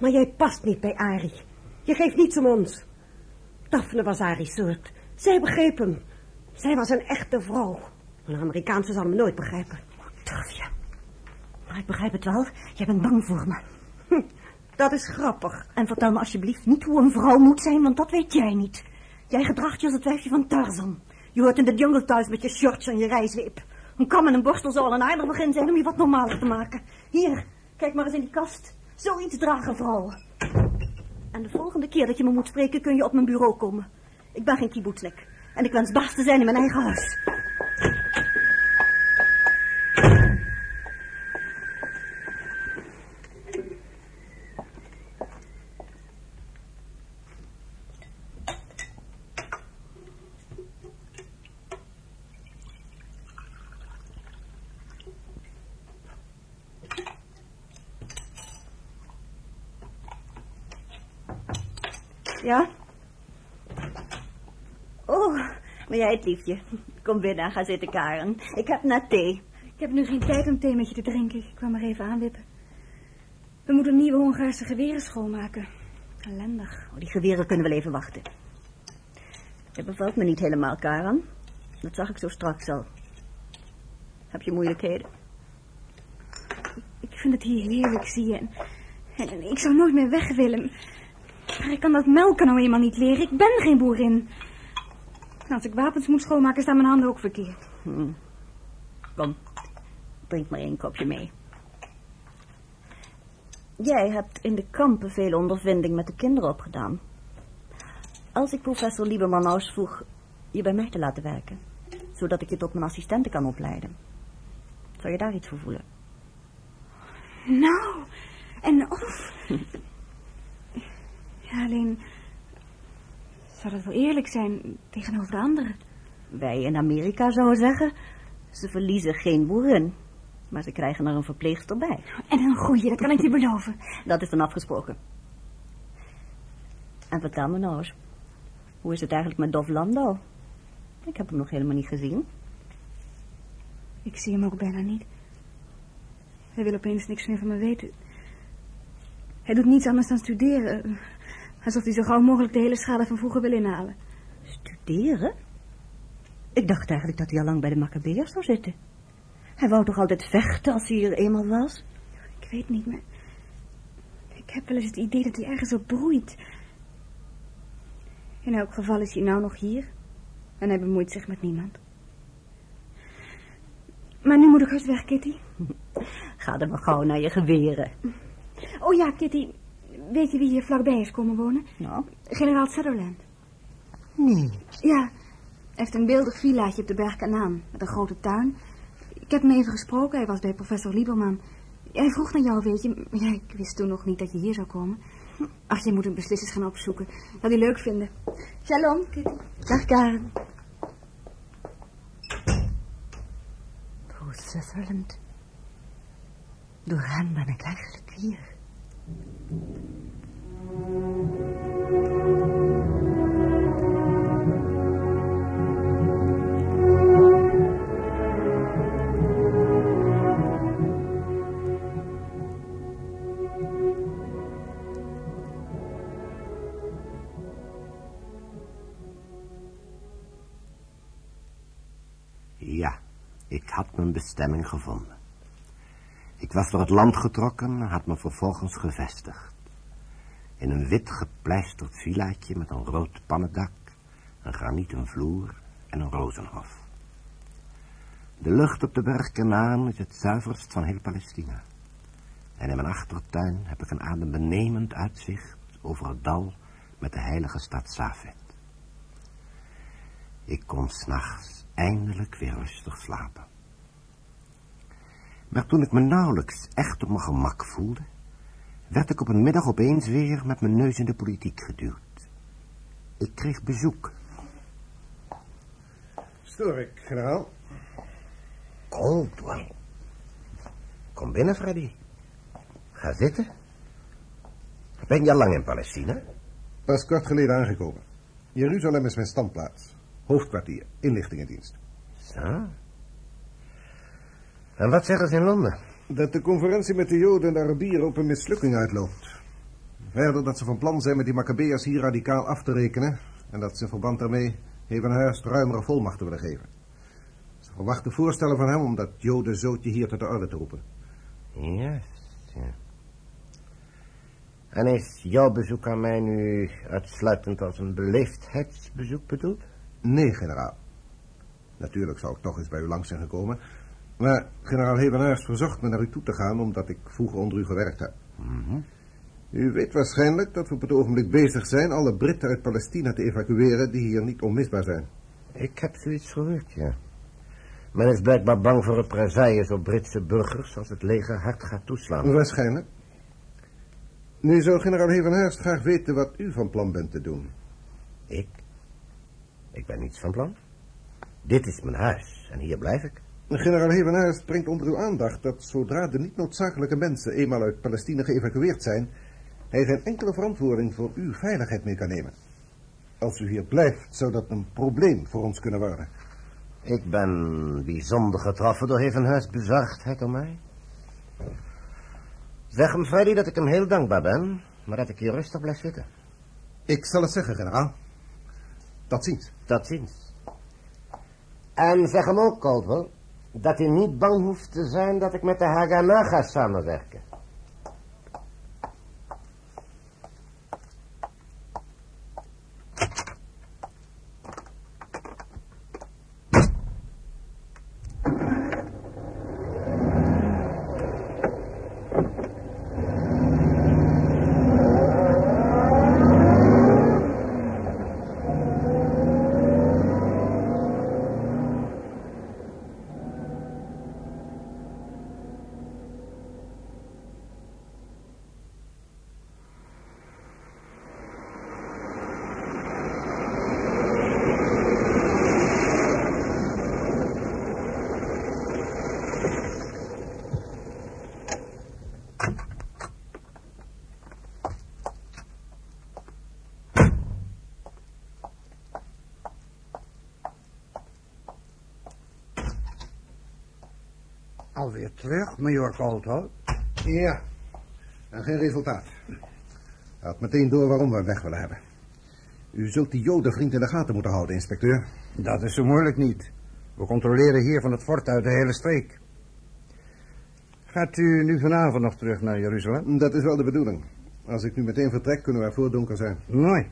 Maar jij past niet bij Arie. Je geeft niets om ons. Daphne was Arie's soort. Zij begreep hem. Zij was een echte vrouw. Een Amerikaanse zal hem nooit begrijpen. Durf je? Maar ik begrijp het wel. Jij bent bang voor me. Hm, dat is grappig. En vertel me alsjeblieft niet hoe een vrouw moet zijn, want dat weet jij niet. Jij gedraagt je als het wijfje van Tarzan. Je hoort in de jungle thuis met je shorts en je rijzweep. Een kam en een borstel zou al een aardig begin zijn om je wat normaler te maken. Hier, kijk maar eens in die kast. Zoiets dragen vrouwen. En de volgende keer dat je me moet spreken, kun je op mijn bureau komen. Ik ben geen kibbutznik. En ik wens baas te zijn in mijn eigen huis. Ja? Oh, maar jij het liefje. Kom binnen en ga zitten, Karen. Ik heb net thee. Ik heb nu geen tijd om thee met je te drinken. Ik kwam er even aanwippen. We moeten nieuwe Hongaarse geweren schoonmaken. Ellendig. Oh, die geweren kunnen wel even wachten. Het bevalt me niet helemaal, Karen. Dat zag ik zo straks al. Heb je moeilijkheden? Ik vind het hier heerlijk, zie je. En, en ik zou nooit meer weg willen. Maar ik kan dat melken nou eenmaal niet leren. Ik ben geen boerin. En als ik wapens moet schoonmaken, staan mijn handen ook verkeerd. Hm. Kom, drink maar één kopje mee. Jij hebt in de kampen veel ondervinding met de kinderen opgedaan. Als ik professor Lieberman nou eens vroeg je bij mij te laten werken, zodat ik je tot mijn assistente kan opleiden, zou je daar iets voor voelen? Nou, en of... (laughs) Ja, alleen... Zou dat wel eerlijk zijn tegenover de anderen? Wij in Amerika zouden zeggen, ze verliezen geen boerin, maar ze krijgen er een verpleegster bij. En een goeie, dat kan ik je (laughs) beloven. Dat is dan afgesproken. En vertel me nou eens, hoe is het eigenlijk met Dov Landau? Ik heb hem nog helemaal niet gezien. Ik zie hem ook bijna niet. Hij wil opeens niks meer van me weten. Hij doet niets anders dan studeren. Alsof hij zo gauw mogelijk de hele schade van vroeger wil inhalen. Studeren? Ik dacht eigenlijk dat hij al lang bij de Maccabeërs zou zitten. Hij wou toch altijd vechten als hij er eenmaal was? Ik weet niet, maar... Ik heb wel eens het idee dat hij ergens op broeit. In elk geval is hij nou nog hier. En hij bemoeit zich met niemand. Maar nu moet ik hard weg, Kitty. (laughs) Ga dan maar gauw naar je geweren. Oh ja, Kitty. Weet je wie hier vlakbij is komen wonen? Nou? Generaal Sutherland. Nee. Ja, hij heeft een beeldig villaatje op de berg Kanaan. Met een grote tuin. Ik heb hem even gesproken. Hij was bij professor Lieberman. Hij vroeg naar jou, weet je. Ja, ik wist toen nog niet dat je hier zou komen. Ach, je moet hem beslist eens gaan opzoeken. Dat hij leuk vinden. Shalom, Kitty. Dag, Karen. Sutherland. Door hem ben ik eigenlijk hier. Ja, ik had mijn bestemming gevonden. Ik was door het land getrokken en had me vervolgens gevestigd. In een wit gepleisterd villaatje met een rood pannendak, een granieten vloer en een rozenhof. De lucht op de berg Kanaan is het zuiverst van heel Palestina. En in mijn achtertuin heb ik een adembenemend uitzicht over het dal met de heilige stad Safed. Ik kon s'nachts eindelijk weer rustig slapen. Maar toen ik me nauwelijks echt op mijn gemak voelde, werd ik op een middag opeens weer met mijn neus in de politiek geduwd. Ik kreeg bezoek. Stoor ik, generaal? Caldwell. Kom binnen, Freddy. Ga zitten. Ben je al lang in Palestina? Pas kort geleden aangekomen. Jeruzalem is mijn standplaats. Hoofdkwartier, inlichtingendienst. Zo. En wat zeggen ze in Londen? Dat de conferentie met de Joden en de Arabieren op een mislukking uitloopt. Verder dat ze van plan zijn met die Maccabeërs hier radicaal af te rekenen... en dat ze in verband daarmee Hevenhuis ruimere volmachten willen geven. Ze verwachten voorstellen van hem om dat Joden zootje hier tot de orde te roepen. Juist, ja. En is jouw bezoek aan mij nu uitsluitend als een beleefdheidsbezoek bedoeld? Nee, generaal. Natuurlijk zou ik toch eens bij u langs zijn gekomen... Maar generaal Hevenaars verzocht me naar u toe te gaan omdat ik vroeger onder u gewerkt heb. U weet waarschijnlijk dat we op het ogenblik bezig zijn alle Britten uit Palestina te evacueren die hier niet onmisbaar zijn. Ik heb zoiets gehoord, ja. Men is blijkbaar bang voor represailles op Britse burgers als het leger hard gaat toeslaan. Waarschijnlijk. Nu zou generaal Hevenhurst graag weten wat u van plan bent te doen. Ik? Ik ben niets van plan. Dit is mijn huis en hier blijf ik. Generaal Hevenaars brengt onder uw aandacht dat zodra de niet noodzakelijke mensen eenmaal uit Palestina geëvacueerd zijn, hij geen enkele verantwoording voor uw veiligheid mee kan nemen. Als u hier blijft, zou dat een probleem voor ons kunnen worden. Ik ben bijzonder getroffen door Hevenhuis bezorgdheid om mij. Zeg hem, Freddy, dat ik hem heel dankbaar ben, maar dat ik hier rustig blijf zitten. Ik zal het zeggen, generaal. Tot ziens. Tot ziens. En zeg hem ook, Caldwell, dat u niet bang hoeft te zijn dat ik met de Haganah ga samenwerken. Alweer terug, major Caldwell? Ja, en geen resultaat. Hij had meteen door waarom we hem weg willen hebben. U zult die jodenvriend in de gaten moeten houden, inspecteur. Dat is zo moeilijk niet. We controleren hier van het fort uit de hele streek. Gaat u nu vanavond nog terug naar Jeruzalem? Dat is wel de bedoeling. Als ik nu meteen vertrek, kunnen wij voor donker zijn. Mooi.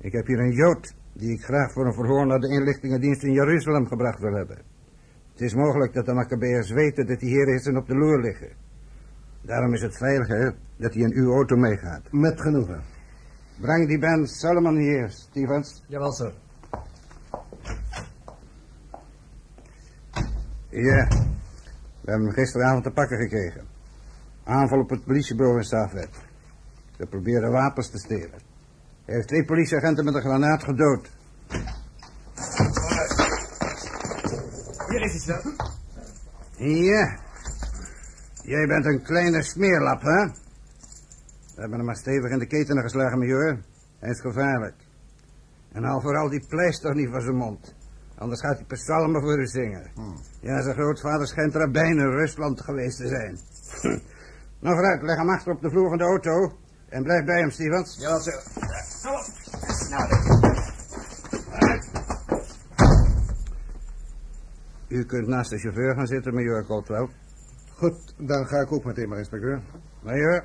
Ik heb hier een Jood die ik graag voor een verhoor naar de inlichtingendienst in Jeruzalem gebracht wil hebben. Het is mogelijk dat de Maccabeërs weten dat hij hier is en op de loer liggen. Daarom is het veiliger dat hij in uw auto meegaat. Met genoegen. Breng die Ben Solomon hier, Stevens. Jawel, sir. Ja, we hebben hem gisteravond te pakken gekregen. Aanval op het politiebureau in Safed. Ze proberen wapens te stelen. Hij heeft twee politieagenten met een granaat gedood. Hier is hij, sir. Ja. Jij bent een kleine smeerlap, hè? We hebben hem maar stevig in de ketenen geslagen, major. Hij is gevaarlijk. En haal vooral die pleister niet van zijn mond. Anders gaat hij psalmen voor u zingen. Ja, zijn grootvader schijnt rabbijn in Rusland geweest te zijn. (laughs) nou, vooruit, leg hem achter op de vloer van de auto. En blijf bij hem, Stevens. Jawel, sir. Nou, U kunt naast de chauffeur gaan zitten, major Caldwell. Goed, dan ga ik ook meteen maar, inspecteur. Major.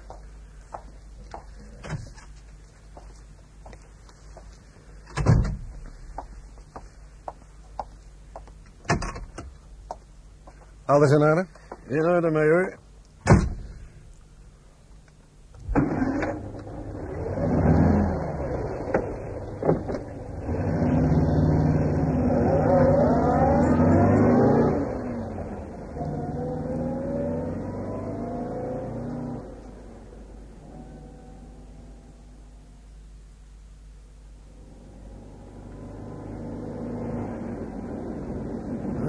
Alles in orde? In orde, major.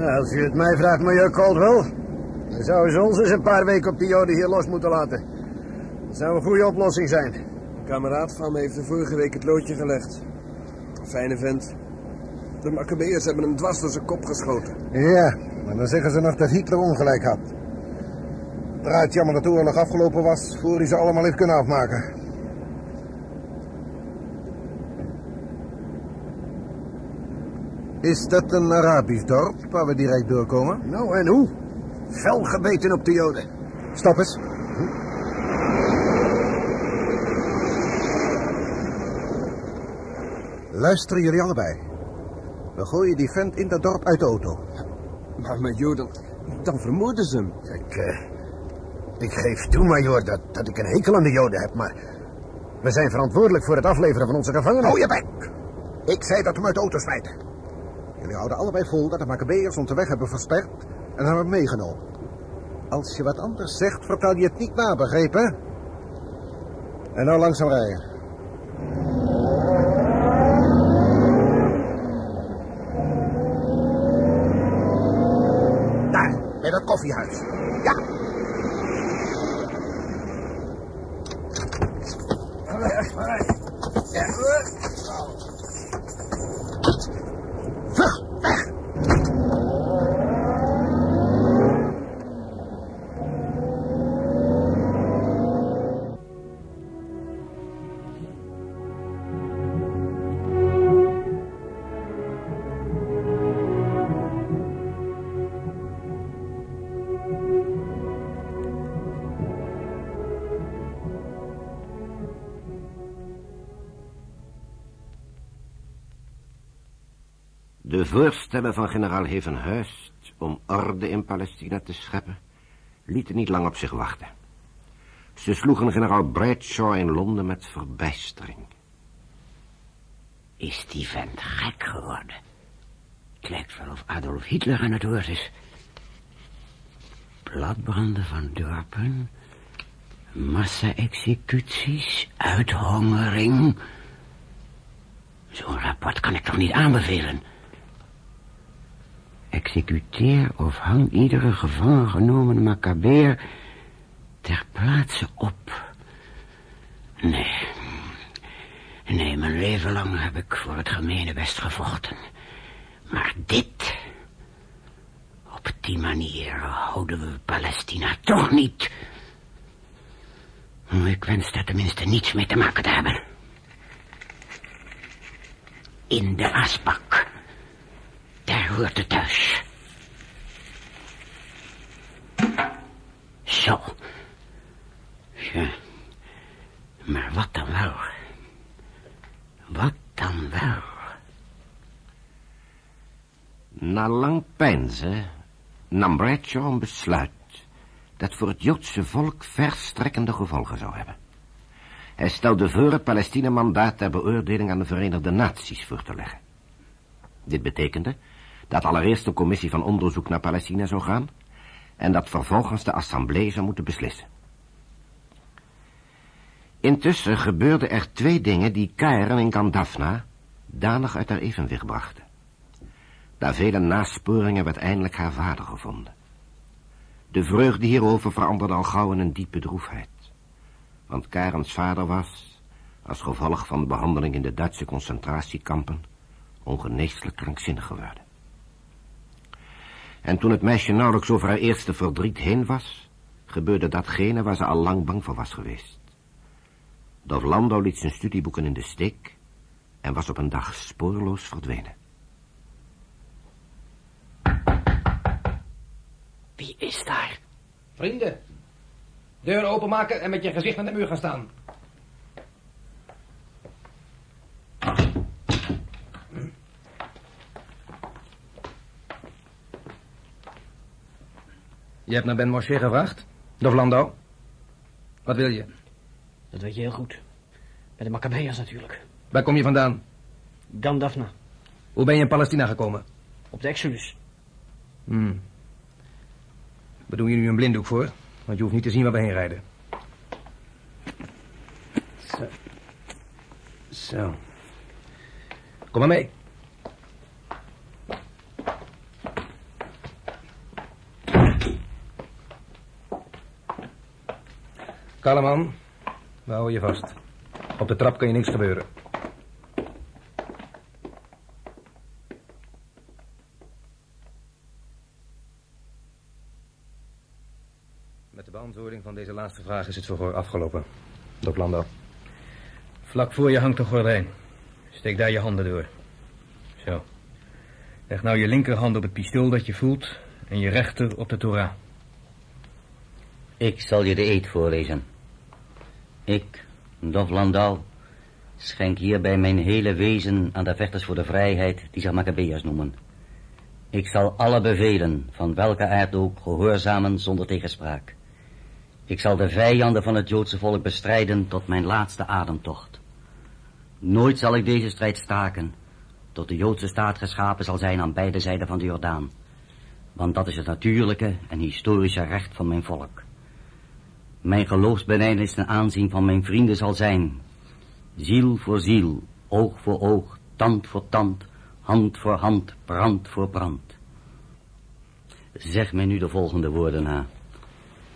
Nou, als u het mij vraagt, major Caldwell, dan zouden ze ons eens een paar weken op die joden hier los moeten laten. Dat zou een goede oplossing zijn. Een kameraad van me heeft er vorige week het loodje gelegd. Fijne vent. De Maccabeërs hebben hem dwars door zijn kop geschoten. Ja, maar dan zeggen ze nog dat Hitler ongelijk had. Draait jammer dat de oorlog afgelopen was, voor hij ze allemaal heeft kunnen afmaken. Is dat een Arabisch dorp waar we direct doorkomen? Nou, en hoe? Fel gebeten op de joden. Stop eens. Luisteren jullie allebei. We gooien die vent in dat dorp uit de auto. Maar major, dan, dan vermoorden ze hem. Ik, eh, ik geef toe, major, dat, dat ik een hekel aan de joden heb, maar... We zijn verantwoordelijk voor het afleveren van onze gevangenen. Hou je bek! Ik zei dat we hem uit de auto smijten. Jullie houden allebei vol dat de Maccabeërs ons de weg hebben versperd en hebben meegenomen. Als je wat anders zegt, vertel je het niet na, begrepen? En nou langzaam rijden. Daar, bij dat koffiehuis. Voorstellen van generaal Hevenhuist om orde in Palestina te scheppen, lieten niet lang op zich wachten. Ze sloegen generaal Bradshaw in Londen met verbijstering. Is die vent gek geworden? Het lijkt wel of Adolf Hitler aan het woord is. Bladbranden van dorpen, massa-executies, uithongering. Zo'n rapport kan ik toch niet aanbevelen? Executeer of hang iedere gevangen genomen Maccabeer ter plaatse op. Nee, nee, mijn leven lang heb ik voor het gemene best gevochten. Maar dit... Op die manier houden we Palestina toch niet. Ik wens daar tenminste niets mee te maken te hebben. In de asbak. Daar hoort het thuis. Zo. Ja. Maar wat dan wel? Wat dan wel? Na lang peinzen nam Bradshaw een besluit dat voor het Joodse volk verstrekkende gevolgen zou hebben. Hij stelde voor het Palestina-mandaat ter beoordeling aan de Verenigde Naties voor te leggen. Dit betekende dat allereerst een commissie van onderzoek naar Palestina zou gaan en dat vervolgens de assemblee zou moeten beslissen. Intussen gebeurden er twee dingen die Karen in Gandafna danig uit haar evenwicht brachten. Na vele nasporingen werd eindelijk haar vader gevonden. De vreugde hierover veranderde al gauw in een diepe droefheid. Want Karens vader was, als gevolg van behandeling in de Duitse concentratiekampen, ongeneeslijk krankzinnig geworden. En toen het meisje nauwelijks over haar eerste verdriet heen was, gebeurde datgene waar ze al lang bang voor was geweest. Dorlando liet zijn studieboeken in de steek en was op een dag spoorloos verdwenen. Wie is daar? Vrienden, deur openmaken en met je gezicht naar de muur gaan staan. Je hebt naar Ben Moshe gevraagd? Dovlando? Wat wil je? Dat weet je heel goed. Bij de Maccabeërs natuurlijk. Waar kom je vandaan? Gandafna. Hoe ben je in Palestina gekomen? Op de Exodus. Hmm. We doen je nu een blinddoek voor, want je hoeft niet te zien waar we heen rijden. Zo. Zo. Kom maar mee. Kalm man, we houden je vast. Op de trap kan je niks gebeuren. Met de beantwoording van deze laatste vraag is het verhoor afgelopen. Dok Landau. Vlak voor je hangt een gordijn. Steek daar je handen door. Zo. Leg nou je linkerhand op het pistool dat je voelt en je rechter op de Torah. Ik zal je de eed voorlezen. Ik, Dov Landau, schenk hierbij mijn hele wezen aan de vechters voor de vrijheid die zich Maccabeërs noemen. Ik zal alle bevelen, van welke aard ook, gehoorzamen zonder tegenspraak. Ik zal de vijanden van het Joodse volk bestrijden tot mijn laatste ademtocht. Nooit zal ik deze strijd staken, tot de Joodse staat geschapen zal zijn aan beide zijden van de Jordaan. Want dat is het natuurlijke en historische recht van mijn volk. Mijn geloofsbelijdenis ten aanzien van mijn vrienden zal zijn. Ziel voor ziel, oog voor oog, tand voor tand, hand voor hand, brand voor brand. Zeg mij nu de volgende woorden na.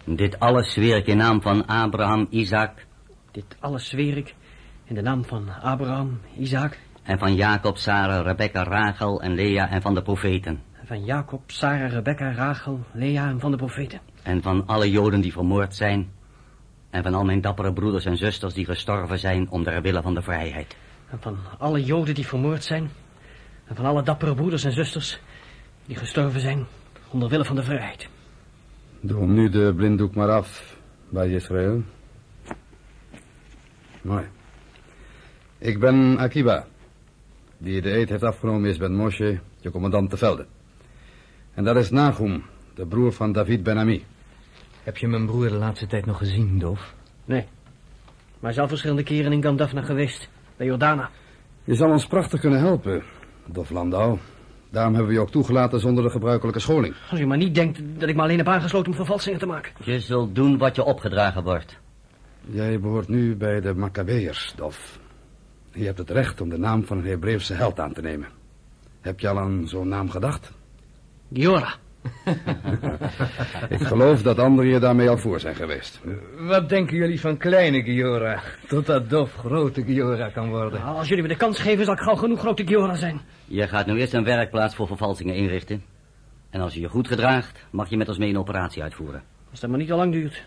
Dit alles zweer ik in naam van Abraham, Isaac. Dit alles zweer ik in de naam van Abraham, Isaac. En van Jacob, Sarah, Rebecca, Rachel en Lea en van de profeten. Van Jacob, Sarah, Rebecca, Rachel, Lea en van de profeten. En van alle Joden die vermoord zijn. En van al mijn dappere broeders en zusters die gestorven zijn om de wille van de vrijheid. En van alle Joden die vermoord zijn. En van alle dappere broeders en zusters die gestorven zijn om de wille van de vrijheid. Doe nu de blinddoek maar af bij Israël. Mooi. Ik ben Akiba. Die de eed heeft afgenomen is Ben Moshe, je commandant te velden. En dat is Nahum, de broer van David Ben-Ami. Heb je mijn broer de laatste tijd nog gezien, Doof? Nee. Maar hij is al verschillende keren in Gandafna geweest. Bij Jordana. Je zal ons prachtig kunnen helpen, Dof Landau. Daarom hebben we je ook toegelaten zonder de gebruikelijke scholing. Als je maar niet denkt dat ik me alleen heb aangesloten om vervalsingen te maken. Je zult doen wat je opgedragen wordt. Jij behoort nu bij de Maccabeërs, Dof. Je hebt het recht om de naam van een Hebreeuwse held aan te nemen. Heb je al aan zo'n naam gedacht? Giora. (laughs) Ik geloof dat anderen je daarmee al voor zijn geweest. Wat denken jullie van kleine Giora? Totdat Dof grote Giora kan worden. Nou, als jullie me de kans geven, zal ik gauw genoeg grote Giora zijn. Je gaat nu eerst een werkplaats voor vervalsingen inrichten. En als je je goed gedraagt, mag je met ons mee een operatie uitvoeren. Als dat maar niet al lang duurt.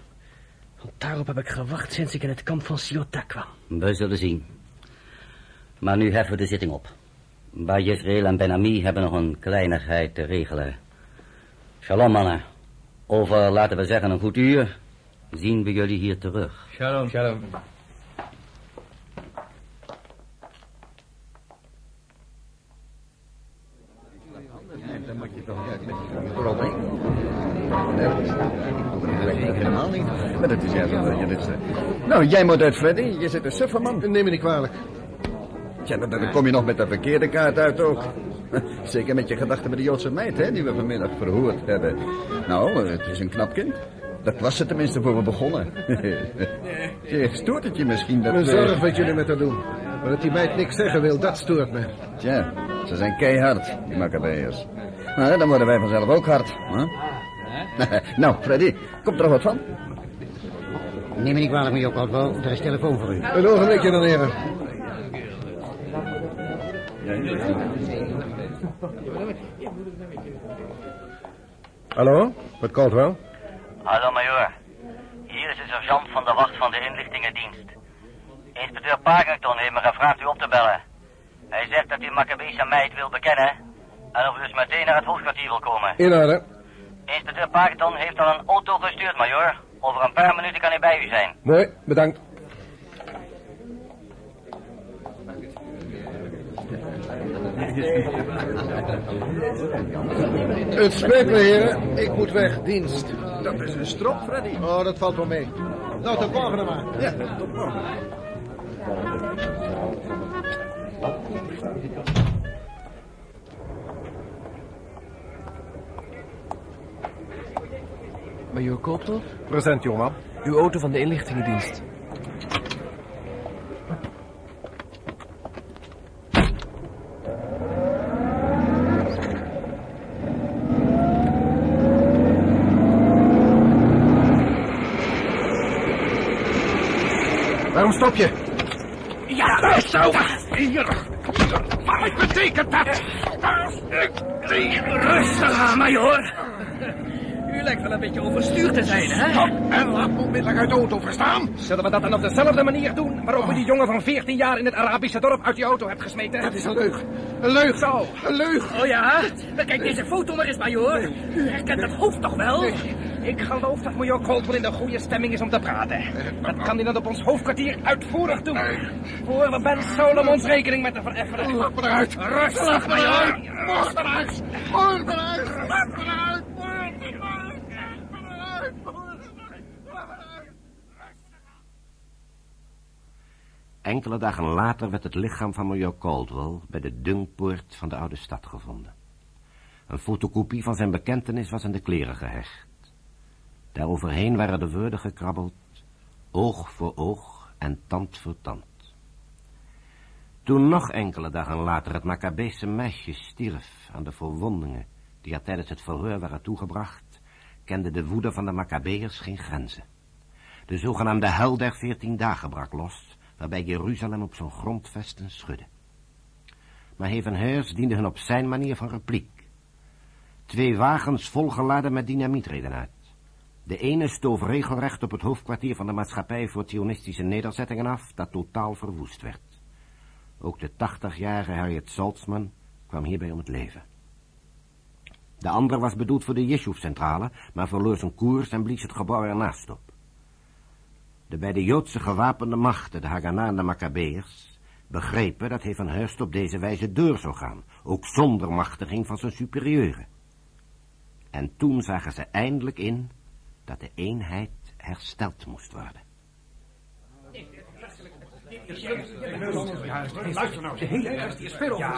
Want daarop heb ik gewacht sinds ik in het kamp van Siota kwam. We zullen zien. Maar nu heffen we de zitting op. Bij Jezreel en Ben-Ami hebben nog een kleinigheid te regelen. Shalom, mannen. Over, laten we zeggen, een goed uur zien we jullie hier terug. Shalom. Shalom. Helemaal niet. Maar dat is juist omdat je dit zegt. Nou, jij moet uit, Freddy. Je zit een sufferman. Neem me niet kwalijk. Tja, dan dan kom je nog met de verkeerde kaart uit ook. (laughs) Zeker met je gedachten met de Joodse meid, hè, die we vanmiddag verhoord hebben. Nou, het is een knap kind. Dat was het tenminste voor we begonnen. (laughs) Zeg, stoort het je misschien dat... Mijn eh, zorg wat jullie met haar doen. Maar dat die meid niks zeggen wil, dat stoort me. Tja, ze zijn keihard, die Maccabeërs. Nou, dan worden wij vanzelf ook hard. Hè? (laughs) nou, Freddy, komt er nog wat van? Neem me niet kwalijk, meneer Koudwal. Er is telefoon voor u. Een ogenblikje dan, heren. Hallo, met Caldwell? Hallo, majoor. Hier is de sergeant van de wacht van de inlichtingendienst. Inspecteur Parkington heeft me gevraagd u op te bellen. Hij zegt dat u Maccabeese meid wil bekennen... en of u dus meteen naar het hoofdkwartier wil komen. In orde. Inspecteur Parkington heeft al een auto gestuurd, majoor. Over een paar minuten kan hij bij u zijn. Mooi, bedankt. Het spijt me, heren. Ik moet weg. Dienst. Dat is een strop, Freddy. Oh, dat valt wel mee. Nou, tot morgen maar. Ja, tot morgen. Major Kooptop, Present, jongeman. uw auto van de inlichtingendienst. Waarom stop je? Ja, zo. Hier. Wat betekent dat? Rustig aan, majoor. U lijkt wel een beetje overstuurd te zijn, hè? Stop en laat me onmiddellijk uit de auto verstaan. Zullen we dat dan op dezelfde manier doen waarop u die jongen van 14 jaar in het Arabische dorp uit die auto hebt gesmeten? Dat is een leug. Een leug. Zo. Een leug. Oh ja? Bekijk deze foto maar eens, majoor. U herkent het hoofd toch wel? Ik geloof dat major Caldwell in de goede stemming is om te praten. Dat kan hij dan op ons hoofdkwartier uitvoerig doen. Voor we Ben Solomons rekening met te vereffenen. Laat me eruit. Rustig, majoor. Mocht eruit. Mocht eruit. Laat me eruit. Enkele dagen later werd het lichaam van major Caldwell bij de Dungpoort van de oude stad gevonden. Een fotocopie van zijn bekentenis was aan de kleren gehecht. Daaroverheen waren de woorden gekrabbeld, oog voor oog en tand voor tand. Toen nog enkele dagen later het Maccabeese meisje stierf aan de verwondingen die haar tijdens het verhoor waren toegebracht, kende de woede van de Maccabeërs geen grenzen. De zogenaamde hel der veertien dagen brak los, waarbij Jeruzalem op zijn grondvesten schudde. Maar Hevenhuis diende hun op zijn manier van repliek. Twee wagens volgeladen met dynamiet reden uit. De ene stoof regelrecht op het hoofdkwartier van de maatschappij voor Zionistische nederzettingen af, dat totaal verwoest werd. Ook de tachtigjarige Harriet Saltzman kwam hierbij om het leven. De andere was bedoeld voor de Yeshuv-centrale, maar verloor zijn koers en blies het gebouw ernaast op. De bij de Joodse gewapende machten, de Haganah en de Maccabeërs, begrepen dat hij van Hearst op deze wijze door zou gaan, ook zonder machtiging van zijn superieuren. En toen zagen ze eindelijk in dat de eenheid hersteld moest worden.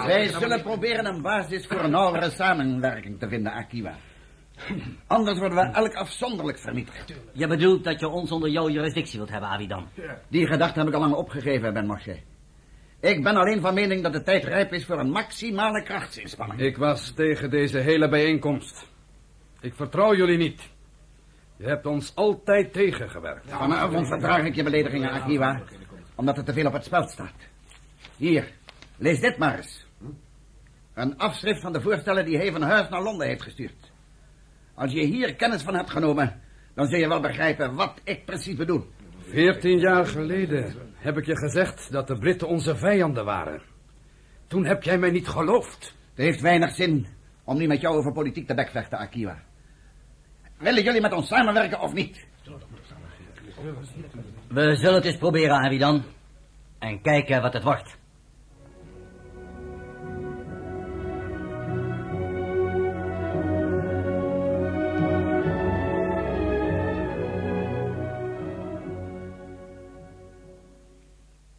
Wij zullen proberen een basis voor een nauwere samenwerking te vinden, Akiva. Anders worden we elk afzonderlijk vernietigd. Je bedoelt dat je ons onder jouw jurisdictie wilt hebben, Avidan? Die gedachte heb ik al lang opgegeven, Ben Moshe. Ik ben alleen van mening dat de tijd rijp is voor een maximale krachtsinspanning. Ik was tegen deze hele bijeenkomst. Ik vertrouw jullie niet. Je hebt ons altijd tegengewerkt. Vanavond verdraag ik je beledigingen, Akiva, omdat er te veel op het spel staat. Hier, lees dit maar eens. Een afschrift van de voorstellen die Haven Huis naar Londen heeft gestuurd. Als je hier kennis van hebt genomen, dan zul je wel begrijpen wat ik precies bedoel. Veertien jaar geleden heb ik je gezegd dat de Britten onze vijanden waren. Toen heb jij mij niet geloofd. Het heeft weinig zin om nu met jou over politiek te bekvechten, Akiva. Willen jullie met ons samenwerken of niet? We zullen het eens proberen, Avidan. En kijken wat het wordt.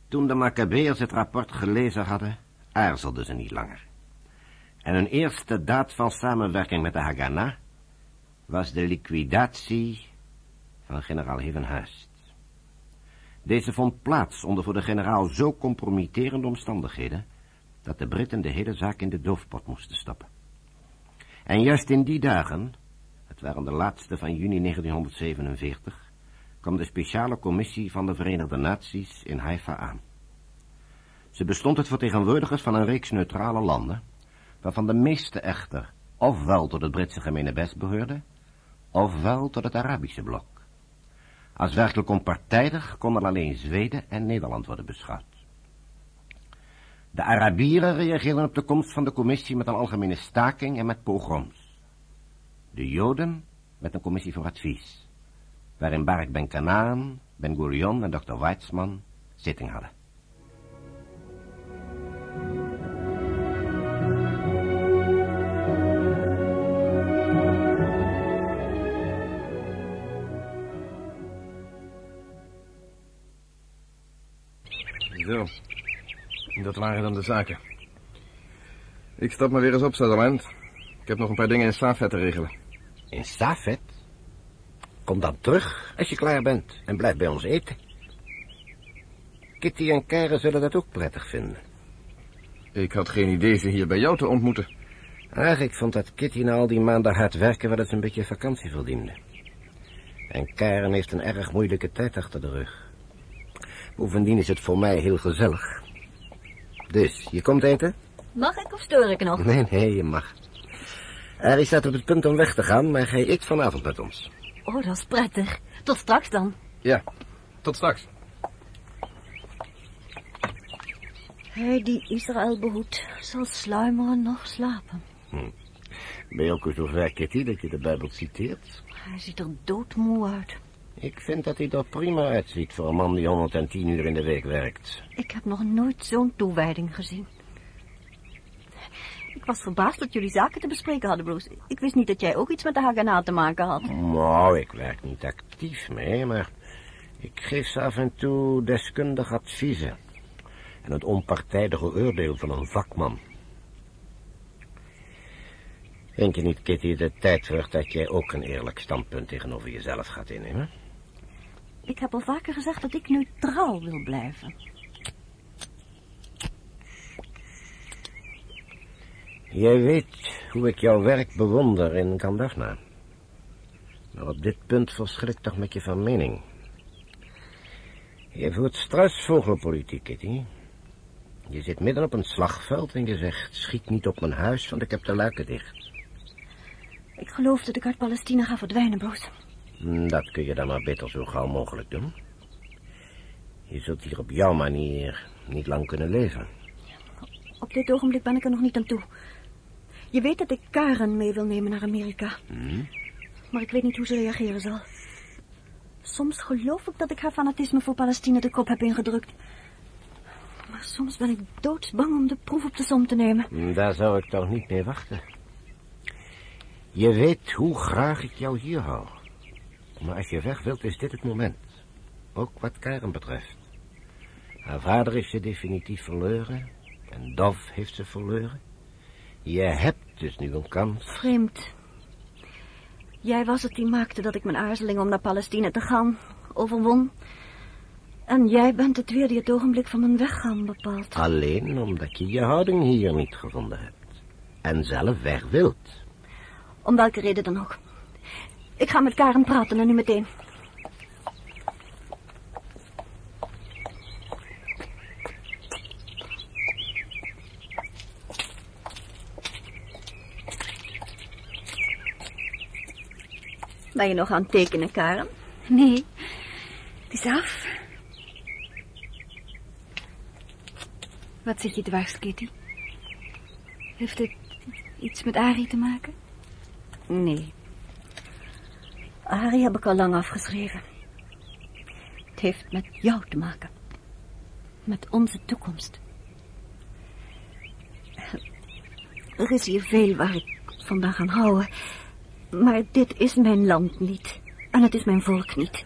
Toen de Maccabeërs het rapport gelezen hadden, aarzelden ze niet langer. En hun eerste daad van samenwerking met de Haganah was de liquidatie van generaal Hevenhuist. Deze vond plaats onder voor de generaal zo compromitterende omstandigheden, dat de Britten de hele zaak in de doofpot moesten stappen. En juist in die dagen, het waren de laatste van juni 1947, kwam de speciale commissie van de Verenigde Naties in Haifa aan. Ze bestond uit vertegenwoordigers van een reeks neutrale landen, waarvan de meeste echter ofwel tot het Britse gemene best behoorden, ofwel tot het Arabische blok. Als werkelijk onpartijdig konden alleen Zweden en Nederland worden beschouwd. De Arabieren reageerden op de komst van de commissie met een algemene staking en met pogroms. De Joden met een commissie voor advies, waarin Barak Ben Kanaan, Ben Gurion en Dr. Weizmann zitting hadden. Zo, dat waren dan de zaken. Ik stap maar weer eens op, Sutherland. Ik heb nog een paar dingen in Safed te regelen. In Safed? Kom dan terug als je klaar bent en blijf bij ons eten. Kitty en Karen zullen dat ook prettig vinden. Ik had geen idee ze hier bij jou te ontmoeten. Ach, ik vond dat Kitty na al die maanden hard werken wel eens een beetje vakantie verdiende. En Karen heeft een erg moeilijke tijd achter de rug. Bovendien is het voor mij heel gezellig. Dus, je komt eten? Mag ik of stoor ik nog? Nee, nee, je mag. Harry staat op het punt om weg te gaan, maar hij eet vanavond met ons. Oh, dat is prettig. Tot straks dan. Ja, tot straks. Hij die Israël behoedt, zal sluimeren nog slapen. Hm. Ben je ook zo ver, Kitty, dat je de Bijbel citeert? Hij ziet er doodmoe uit. Ik vind dat hij er prima uitziet voor een man die 110 uur in de week werkt. Ik heb nog nooit zo'n toewijding gezien. Ik was verbaasd dat jullie zaken te bespreken hadden, Bruce. Ik wist niet dat jij ook iets met de Haganah te maken had. Nou, ik werk niet actief mee, maar ik geef ze af en toe deskundig adviezen. En het onpartijdige oordeel van een vakman. Vind je niet, Kitty, de tijd wordt dat jij ook een eerlijk standpunt tegenover jezelf gaat innemen? Ik heb al vaker gezegd dat ik neutraal wil blijven. Jij weet hoe ik jouw werk bewonder in Gandafna. Maar op dit punt verschil ik toch met je van mening. Je voert struisvogelpolitiek, Kitty. Je zit midden op een slagveld en je zegt... schiet niet op mijn huis, want ik heb de luiken dicht. Ik geloof dat ik uit Palestina ga verdwijnen, Bruce. Hm, Dat kun je dan maar beter zo gauw mogelijk doen. Je zult hier op jouw manier niet lang kunnen leven. Op dit ogenblik ben ik er nog niet aan toe. Je weet dat ik Karen mee wil nemen naar Amerika. Hm? Maar ik weet niet hoe ze reageren zal. Soms geloof ik dat ik haar fanatisme voor Palestina de kop heb ingedrukt. Maar Maar soms ben ik doodsbang om de proef op de som te nemen. Daar zou ik toch niet mee wachten. Je weet hoe graag ik jou hier hou. Maar als je weg wilt, is dit het moment. Ook wat Karen betreft. Haar vader heeft ze definitief verloren. En Dov heeft ze verloren. Je hebt dus nu een kans. Vreemd. Jij was het die maakte dat ik mijn aarzeling om naar Palestina te gaan overwon. En jij bent het weer die het ogenblik van mijn weggaan bepaalt. Alleen omdat je je houding hier niet gevonden hebt. En zelf weg wilt. Om welke reden dan ook. Ik ga met Karen praten en nu meteen. Ben je nog aan het tekenen, Karen? Nee, het is af. Wat zit je dwars, Kitty? Heeft het iets met Arie te maken? Nee. Arie heb ik al lang afgeschreven. Het heeft met jou te maken. Met onze toekomst. Er is hier veel waar ik vandaan ga houden. Maar dit is mijn land niet. En het is mijn volk niet.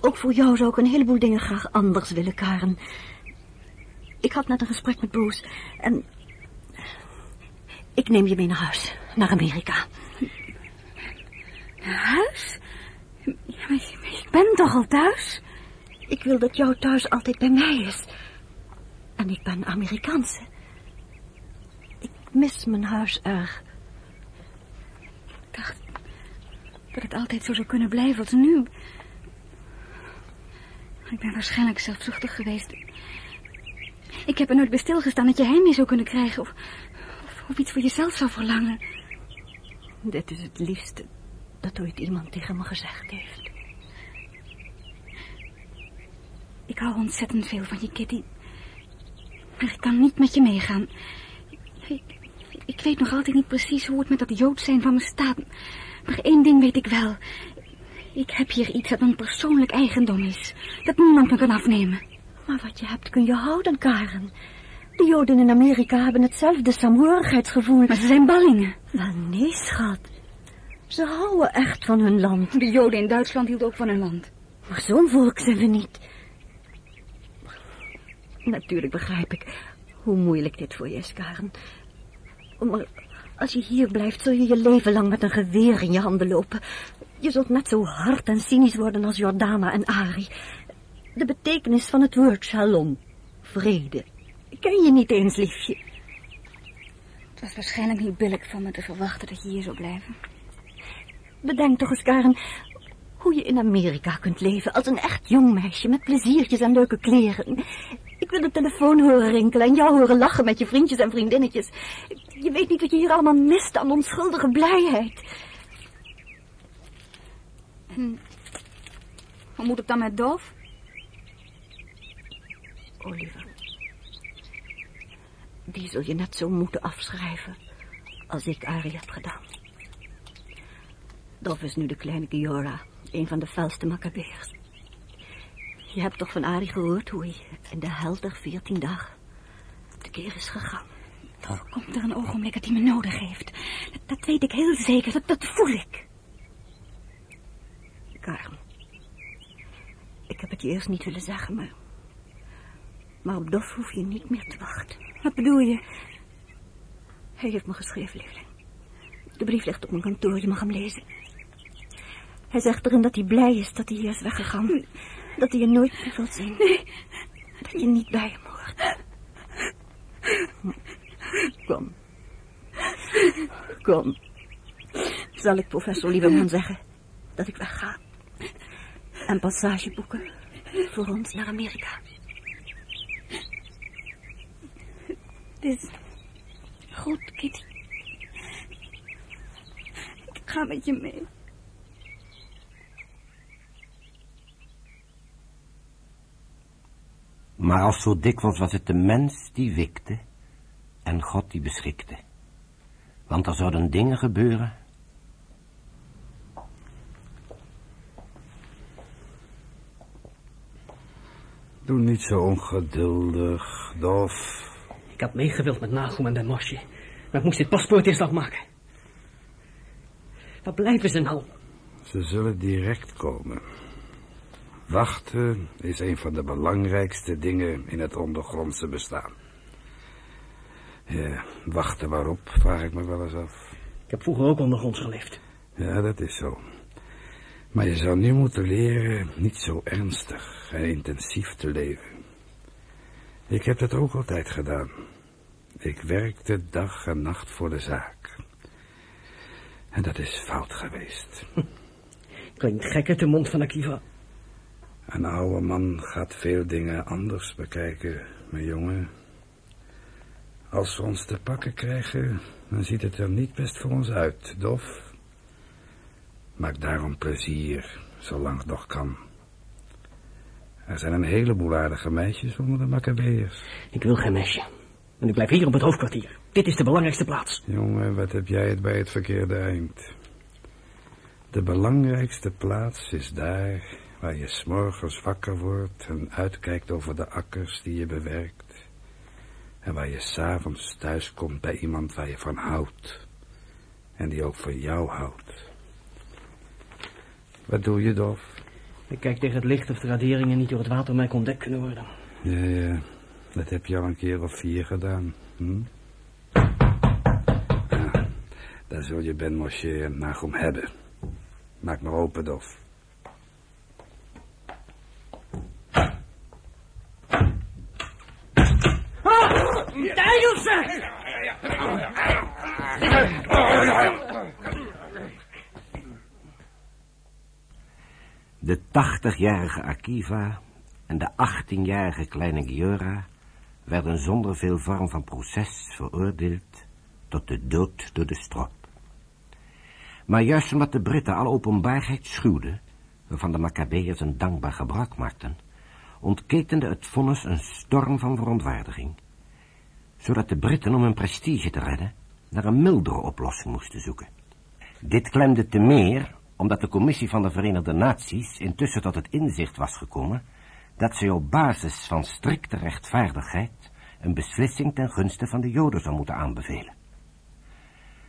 Ook voor jou zou ik een heleboel dingen graag anders willen, Karen. Ik had net een gesprek met Bruce en... Ik neem je mee naar huis, naar Amerika. Naar huis? Ja, maar ik ben toch al thuis? Ik wil dat jouw thuis altijd bij mij is. En ik ben Amerikaanse. Ik mis mijn huis erg. Ik dacht dat het altijd zo zou kunnen blijven als nu. Ik ben waarschijnlijk zelfzuchtig geweest. Ik heb er nooit bij stilgestaan dat je heimwee zou kunnen krijgen... Of, of, of iets voor jezelf zou verlangen. Dit is het liefste dat ooit iemand tegen me gezegd heeft. Ik hou ontzettend veel van je, Kitty. Maar ik kan niet met je meegaan. Ik, ik weet nog altijd niet precies hoe het met dat Jood zijn van me staat. Maar één ding weet ik wel. Ik heb hier iets dat een persoonlijk eigendom is. Dat niemand me kan afnemen. Maar wat je hebt kun je houden, Karen. De Joden in Amerika hebben hetzelfde saamhorigheidsgevoel. Maar ze zijn ballingen. Wel, nee, schat. Ze houden echt van hun land. De Joden in Duitsland hielden ook van hun land. Maar zo'n volk zijn we niet. Natuurlijk begrijp ik hoe moeilijk dit voor je is, Karen. Maar als je hier blijft, zul je je leven lang met een geweer in je handen lopen. Je zult net zo hard en cynisch worden als Jordana en Ari. De betekenis van het woord shalom, vrede, ken je niet eens, liefje. Het was waarschijnlijk niet billig van me te verwachten dat je hier zou blijven. Bedenk toch eens, Karen, hoe je in Amerika kunt leven als een echt jong meisje met pleziertjes en leuke kleren. Ik wil de telefoon horen rinkelen en jou horen lachen met je vriendjes en vriendinnetjes. Je weet niet wat je hier allemaal mist aan onschuldige blijheid. En hoe moet het dan met Doof? Oliver, die zul je net zo moeten afschrijven als ik Arie heb gedaan. Dolf is nu de kleine Giora, een van de felste Maccabeers. Je hebt toch van Arie gehoord hoe hij in de helder veertien dagen de keer is gegaan. Toch komt er een ogenblik dat hij me nodig heeft. Dat, dat weet ik heel zeker, dat, dat voel ik. Karen, ik heb het je eerst niet willen zeggen, maar... Maar op Dof hoef je niet meer te wachten. Wat bedoel je? Hij heeft me geschreven, lieveling. De brief ligt op mijn kantoor, je mag hem lezen. Hij zegt erin dat hij blij is dat hij hier is weggegaan. Dat hij je nooit meer wilt zien. Nee. Dat je niet bij hem hoort. Kom. Kom. Zal ik professor Lieberman zeggen dat ik wegga? En passage boeken voor ons naar Amerika. Het is goed, Kitty. Ik ga met je mee. Maar als zo dikwijls was het de mens die wikte en God die beschikte. Want er zouden dingen gebeuren. Doe niet zo ongeduldig, Dof. Ik had meegewild met Nagel en Den Mosje. Maar ik moest dit paspoort eerst afmaken. Waar blijven ze nou? Ze zullen direct komen. Wachten is een van de belangrijkste dingen in het ondergrondse bestaan. Ja, wachten waarop, vraag ik me wel eens af. Ik heb vroeger ook ondergronds geleefd. Ja, dat is zo. Maar je zou nu moeten leren niet zo ernstig en intensief te leven. Ik heb dat ook altijd gedaan. Ik werkte dag en nacht voor de zaak. En dat is fout geweest. (laughs) Klinkt gek uit de mond van Akiva. Een oude man gaat veel dingen anders bekijken, mijn jongen. Als we ons te pakken krijgen, dan ziet het er niet best voor ons uit, dof. Maak daarom plezier, zolang het nog kan. Er zijn een heleboel aardige meisjes onder de Maccabeërs. Ik wil geen meisje. En ik blijf hier op het hoofdkwartier. Dit is de belangrijkste plaats. Jongen, wat heb jij het bij het verkeerde eind? De belangrijkste plaats is daar waar je s'morgens wakker wordt en uitkijkt over de akkers die je bewerkt. En waar je s'avonds thuiskomt bij iemand waar je van houdt. En die ook van jou houdt. Wat doe je, Dof? Ik kijk tegen het licht of de raderingen niet door het watermerk ontdekt kunnen worden. Ja, ja. Dat heb je al een keer of vier gedaan. Hm? Ja, daar zul je Ben Moshe en Nagum hebben. Maak maar open, Dof. Duivelse! De tachtigjarige Akiva en de achttienjarige kleine Giora werden zonder veel vorm van proces veroordeeld tot de dood door de strop. Maar juist omdat de Britten alle openbaarheid schuwden, waarvan de Maccabeërs een dankbaar gebruik maakten, ontketende het vonnis een storm van verontwaardiging, zodat de Britten om hun prestige te redden naar een mildere oplossing moesten zoeken. Dit klemde te meer omdat de commissie van de Verenigde Naties intussen tot het inzicht was gekomen dat zij op basis van strikte rechtvaardigheid een beslissing ten gunste van de Joden zou moeten aanbevelen.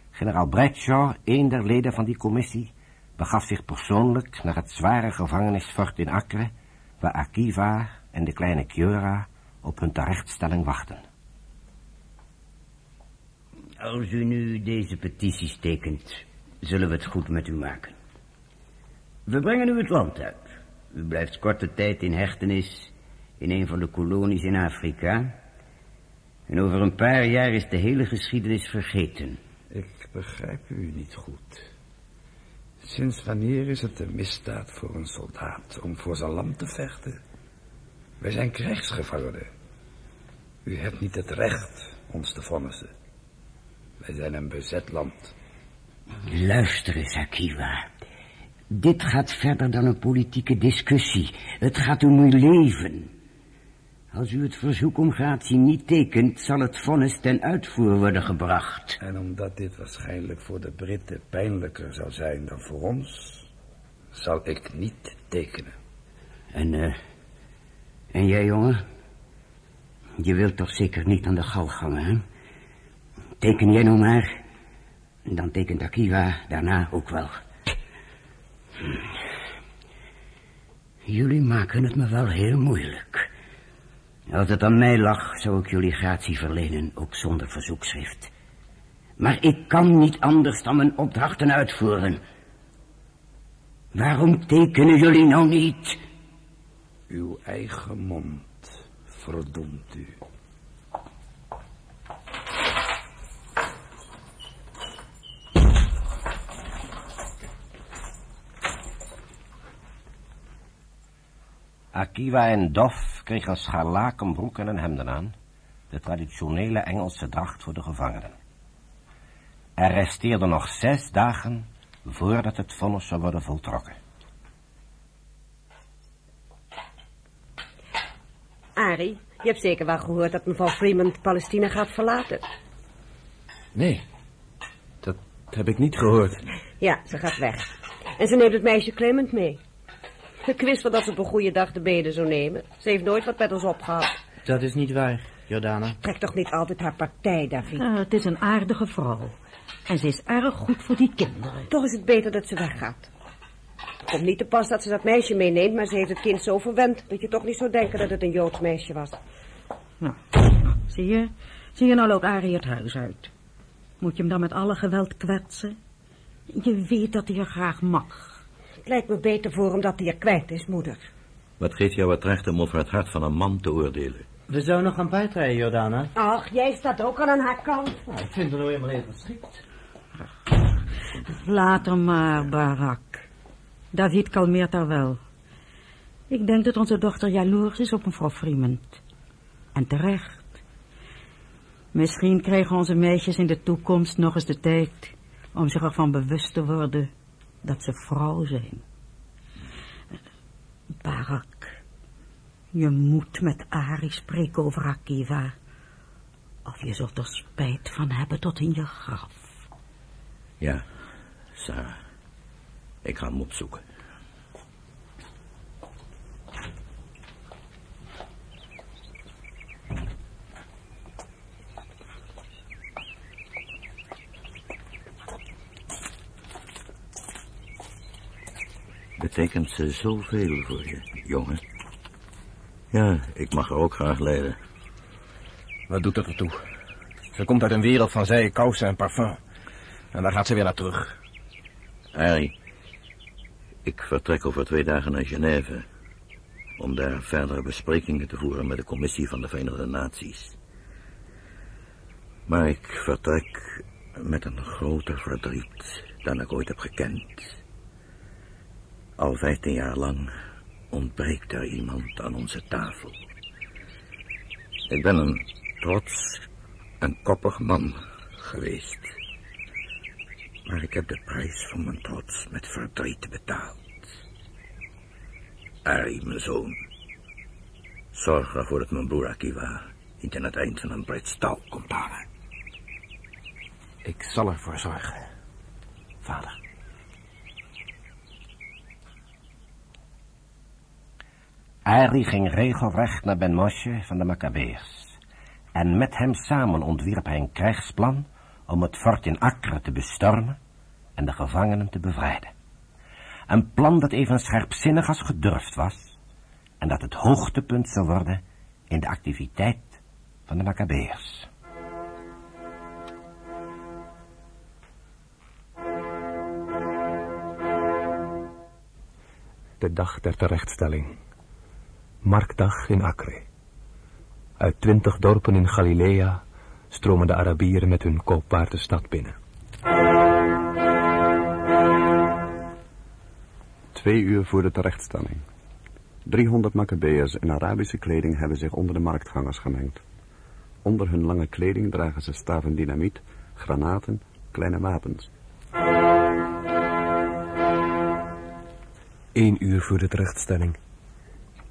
Generaal Bradshaw, een der leden van die commissie, begaf zich persoonlijk naar het zware gevangenisfort in Acre, waar Akiva en de kleine Kiora op hun terechtstelling wachten. Als u nu deze petities tekent, zullen we het goed met u maken. We brengen u het land uit. U blijft korte tijd in hechtenis in een van de kolonies in Afrika. En over een paar jaar is de hele geschiedenis vergeten. Ik begrijp u niet goed. Sinds wanneer is het een misdaad voor een soldaat om voor zijn land te vechten? Wij zijn krijgsgevangenen. U hebt niet het recht ons te vonnissen. Wij zijn een bezet land. Luister eens, Akiva. Dit gaat verder dan een politieke discussie. Het gaat om uw leven. Als u het verzoek om gratie niet tekent, zal het vonnis ten uitvoer worden gebracht. En omdat dit waarschijnlijk voor de Britten pijnlijker zou zijn dan voor ons, zal ik niet tekenen. En, eh, en jij, jongen? Je wilt toch zeker niet aan de gal gangen, hè? Teken jij nou maar. Dan tekent Akiva daarna ook wel. Hm. Jullie maken het me wel heel moeilijk. Als het aan mij lag, zou ik jullie gratie verlenen, ook zonder verzoekschrift. Maar ik kan niet anders dan mijn opdrachten uitvoeren. Waarom tekenen jullie nou niet? Uw eigen mond verdoemt u. Akiva en Dof kregen scharlaken broeken en hemden aan, de traditionele Engelse dracht voor de gevangenen. Er resteerden nog zes dagen voordat het vonnis zou worden voltrokken. Arie, je hebt zeker wel gehoord dat mevrouw Freeman Palestina gaat verlaten. Nee, dat heb ik niet gehoord. Ja, ze gaat weg. En ze neemt het meisje Clement mee. Ik wist wel dat ze op een goede dag de benen zou nemen. Ze heeft nooit wat met ons opgehad. Dat is niet waar, Jordana. Trek toch niet altijd haar partij, David. Ah, het is een aardige vrouw. En ze is erg goed voor die kinderen. Toch is het beter dat ze weggaat. Het komt niet te pas dat ze dat meisje meeneemt, maar ze heeft het kind zo verwend... dat je toch niet zou denken dat het een Joods meisje was. Nou, zie je? Zie je nou loopt Arie het huis uit. Moet je hem dan met alle geweld kwetsen? Je weet dat hij er graag mag. Het lijkt me beter voor hem dat hij er kwijt is, moeder. Wat geeft jou het recht om over het hart van een man te oordelen? We zouden nog gaan paardrijden, Jordana. Ach, jij staat ook al aan haar kant. Nou, ik vind het nou helemaal even geschikt. Laat hem maar, Barak. David kalmeert haar wel. Ik denk dat onze dochter jaloers is op mevrouw Freeman. En terecht. Misschien krijgen onze meisjes in de toekomst nog eens de tijd om zich ervan bewust te worden dat ze vrouw zijn. Barak, je moet met Ari spreken over Akiva. Of je zult er spijt van hebben tot in je graf. Ja, Sarah. Ik ga hem opzoeken. Betekent ze zoveel voor je, jongen? Ja, ik mag er ook graag leiden. Wat doet dat ertoe? Ze komt uit een wereld van zij, kousen en parfum. En daar gaat ze weer naar terug. Harry, ik vertrek over twee dagen naar Genève... om daar verdere besprekingen te voeren met de commissie van de Verenigde Naties. Maar ik vertrek met een groter verdriet dan ik ooit heb gekend. Al vijftien jaar lang ontbreekt er iemand aan onze tafel. Ik ben een trots en koppig man geweest. Maar ik heb de prijs van mijn trots met verdriet betaald. Ari, mijn zoon. Zorg ervoor dat mijn broer Akiva niet aan het eind van een breed stal komt hangen. Ik zal ervoor zorgen, vader. Ari ging regelrecht naar Ben Moshe van de Maccabeers. En met hem samen ontwierp hij een krijgsplan om het fort in Acre te bestormen en de gevangenen te bevrijden. Een plan dat even scherpzinnig als gedurfd was en dat het hoogtepunt zou worden in de activiteit van de Maccabeers. De dag der terechtstelling. Marktdag in Acre. Uit twintig dorpen in Galilea stromen de Arabieren met hun koopwaar de stad binnen. Twee uur voor de terechtstelling. 300 Maccabeërs in Arabische kleding hebben zich onder de marktgangers gemengd. Onder hun lange kleding dragen ze staven dynamiet, granaten, kleine wapens. Eén uur voor de terechtstelling.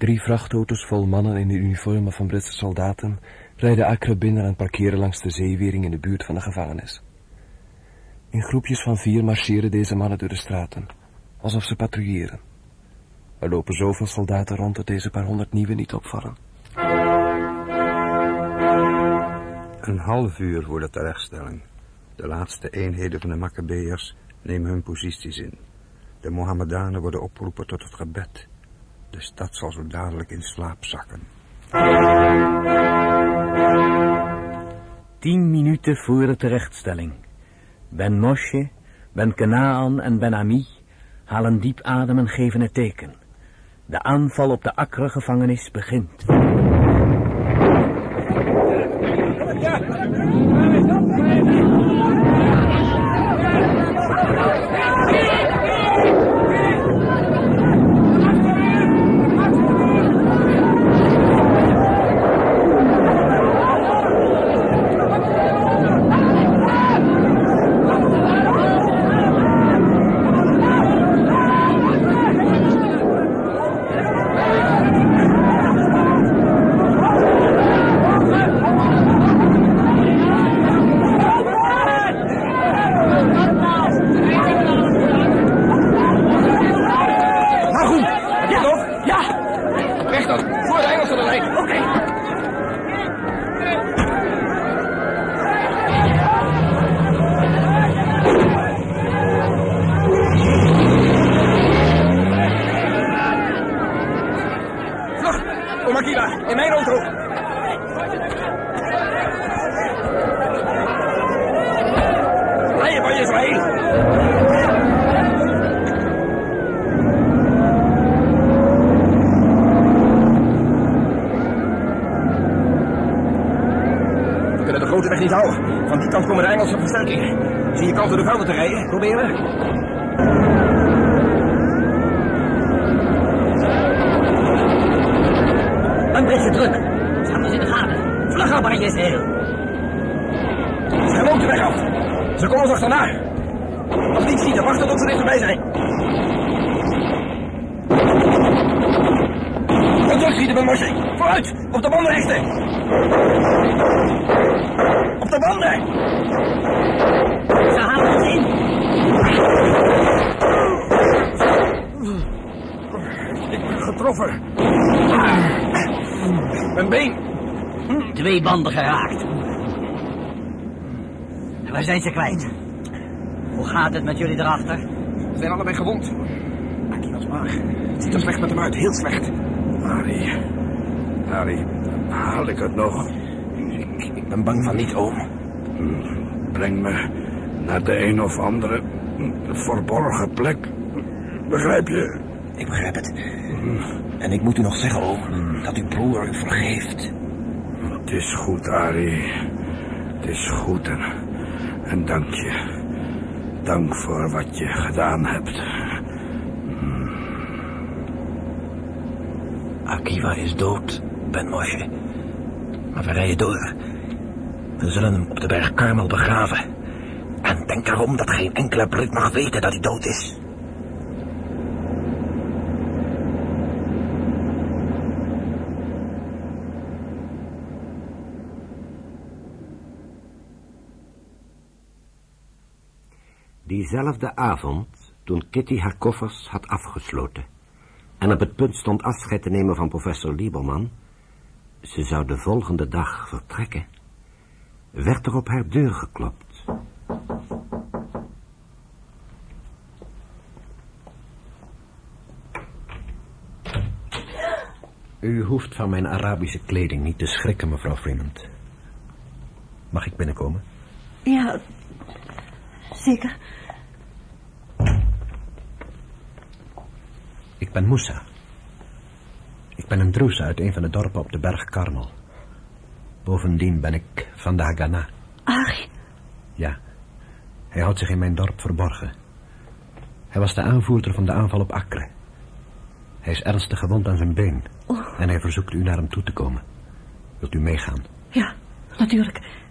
Drie vrachtauto's vol mannen in de uniformen van Britse soldaten rijden Acre binnen en parkeren langs de zeewering in de buurt van de gevangenis. In groepjes van vier marcheren deze mannen door de straten, alsof ze patrouilleren. Er lopen zoveel soldaten rond dat deze paar honderd nieuwe niet opvallen. Een half uur voor de terechtstelling. De laatste eenheden van de Maccabeërs nemen hun posities in. De Mohammedanen worden opgeroepen tot het gebed. De stad zal zo dadelijk in slaap zakken. Tien minuten voor de terechtstelling. Ben Moshe, Ben Kanaan en Ben Ami halen diep adem en geven het teken. De aanval op de Accra-gevangenis begint. Ze ook de weg af. Ze komen ons achterna. Als niet schieten, wachten tot ze dichterbij zijn. Wat terugschieten met Mosje. Vooruit, op de banden richten. Op de banden. Ze halen ons in. Ik ben getroffen. Mijn been. Twee banden geraakt. Waar zijn ze kwijt? Hoe gaat het met jullie erachter? Ze zijn allebei gewond. Akiva's maag. Het ziet er slecht met hem uit, heel slecht. Harry. Harry, haal ik het nog? Ik, ik ben bang van niet, oom. Breng me naar de een of andere verborgen plek. Begrijp je? Ik begrijp het. En ik moet u nog zeggen, oom, dat uw broer u vergeeft. Het is goed, Harry. Het is goed en, en dank je. Dank voor wat je gedaan hebt. Akiva is dood, Ben Moshe. Maar we rijden door. We zullen hem op de berg Karmel begraven. En denk erom dat geen enkele Brit mag weten dat hij dood is. Diezelfde avond, toen Kitty haar koffers had afgesloten en op het punt stond afscheid te nemen van professor Lieberman, ze zou de volgende dag vertrekken, werd er op haar deur geklopt. U hoeft van mijn Arabische kleding niet te schrikken, mevrouw Fremont. Mag ik binnenkomen? Ja, zeker. Ik ben Moussa. Ik ben een droes uit een van de dorpen op de berg Karmel. Bovendien ben ik van de Haganah. Ari, Ja, hij houdt zich in mijn dorp verborgen. Hij was de aanvoerder van de aanval op Acre. Hij is ernstig gewond aan zijn been. En hij verzoekt u naar hem toe te komen. Wilt u meegaan? ja, natuurlijk.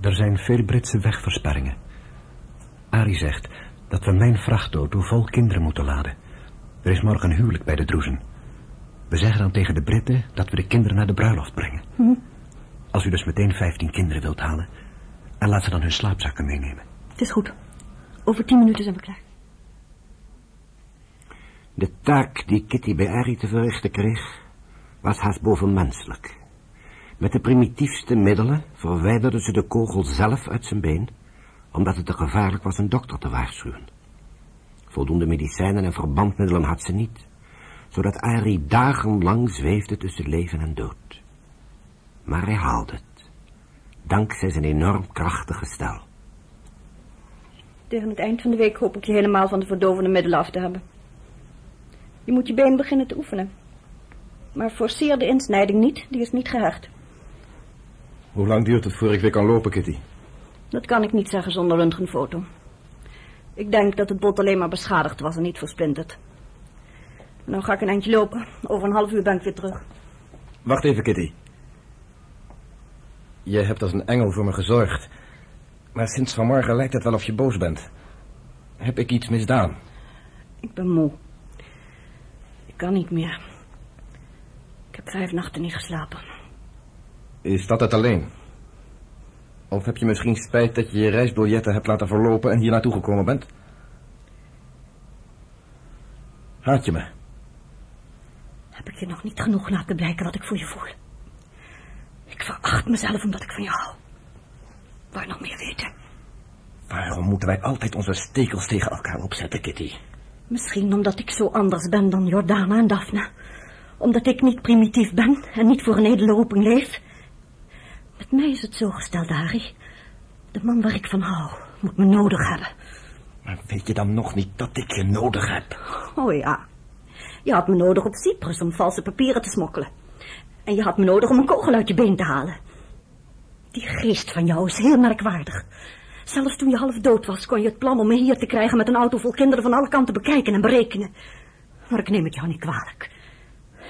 Er zijn veel Britse wegversperringen. Ari zegt dat we mijn vrachtauto vol kinderen moeten laden. Er is morgen een huwelijk bij de Droezen. We zeggen dan tegen de Britten dat we de kinderen naar de bruiloft brengen. Hm. Als u dus meteen vijftien kinderen wilt halen... en laat ze dan hun slaapzakken meenemen. Het is goed. Over tien minuten zijn we klaar. De taak die Kitty bij te verrichten kreeg, was haast bovenmenselijk. Met de primitiefste middelen verwijderde ze de kogel zelf uit zijn been, omdat het te gevaarlijk was een dokter te waarschuwen. Voldoende medicijnen en verbandmiddelen had ze niet, zodat Ari dagenlang zweefde tussen leven en dood. Maar hij haalde het, dankzij zijn enorm krachtige stel. Tegen het eind van de week hoop ik je helemaal van de verdovende middelen af te hebben. Je moet je been beginnen te oefenen. Maar forceer de insnijding niet, die is niet gehecht. Hoe lang duurt het voor ik weer kan lopen, Kitty? Dat kan ik niet zeggen zonder röntgenfoto. Ik denk dat het bot alleen maar beschadigd was en niet versplinterd. Nou ga ik een eindje lopen. Over een half uur ben ik weer terug. Wacht even, Kitty. Je hebt als een engel voor me gezorgd. Maar sinds vanmorgen lijkt het wel of je boos bent. Heb ik iets misdaan? Ik ben moe. Ik kan niet meer. Ik heb vijf nachten niet geslapen. Is dat het alleen? Of heb je misschien spijt dat je je reisbiljetten hebt laten verlopen en hier naartoe gekomen bent? Haat je me? heb ik je nog niet genoeg laten blijken wat ik voor je voel. Ik veracht mezelf omdat ik van je hou. Waar nog meer weten? Waarom moeten wij altijd onze stekels tegen elkaar opzetten, Kitty? Misschien omdat ik zo anders ben dan Jordana en Daphne. Omdat ik niet primitief ben en niet voor een edele roeping leef. Met mij is het zo gesteld, Harry. De man waar ik van hou, moet me nodig hebben. Maar weet je dan nog niet dat ik je nodig heb? Oh ja. Je had me nodig op Cyprus om valse papieren te smokkelen. En je had me nodig om een kogel uit je been te halen. Die geest van jou is heel merkwaardig. Zelfs toen je half dood was, kon je het plan om me hier te krijgen met een auto vol kinderen van alle kanten bekijken en berekenen. Maar ik neem het jou niet kwalijk.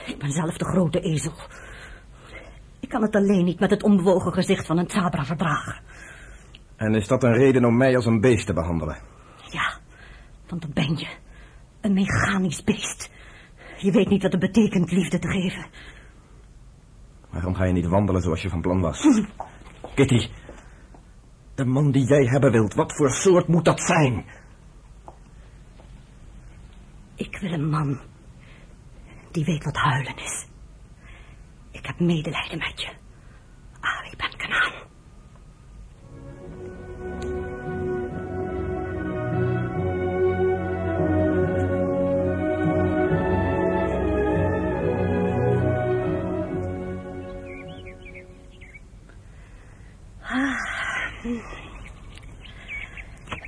Ik ben zelf de grote ezel. Ik kan het alleen niet met het onbewogen gezicht van een Zabra verdragen. En is dat een reden om mij als een beest te behandelen? Ja, want dan ben je. Een mechanisch beest. Je weet niet wat het betekent liefde te geven. Waarom ga je niet wandelen zoals je van plan was? Kitty, de man die jij hebben wilt, wat voor soort moet dat zijn? Ik wil een man die weet wat huilen is. Ik heb medelijden met je. Ari Ben Kanaan.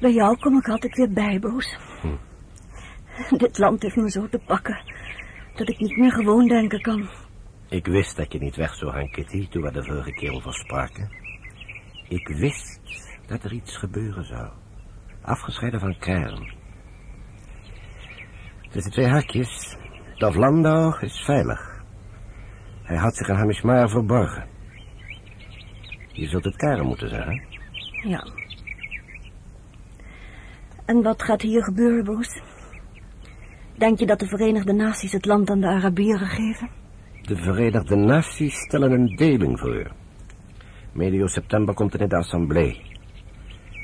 Bij jou kom ik altijd weer bij, Boos. Dit land heeft me zo te pakken dat ik niet meer gewoon denken kan. Ik wist dat je niet weg zou gaan, Kitty, toen we de vorige keer over spraken. Ik wist dat er iets gebeuren zou. Afgescheiden van Kern. Tussen twee hakjes. Dov Landau is veilig. Hij had zich in Hamishmar verborgen. Je zult het Karen moeten zeggen. Ja. En wat gaat hier gebeuren, Boos? Denk je dat de Verenigde Naties het land aan de Arabieren geven? De Verenigde Naties stellen een deling voor. Medio september komt er in de assemblee.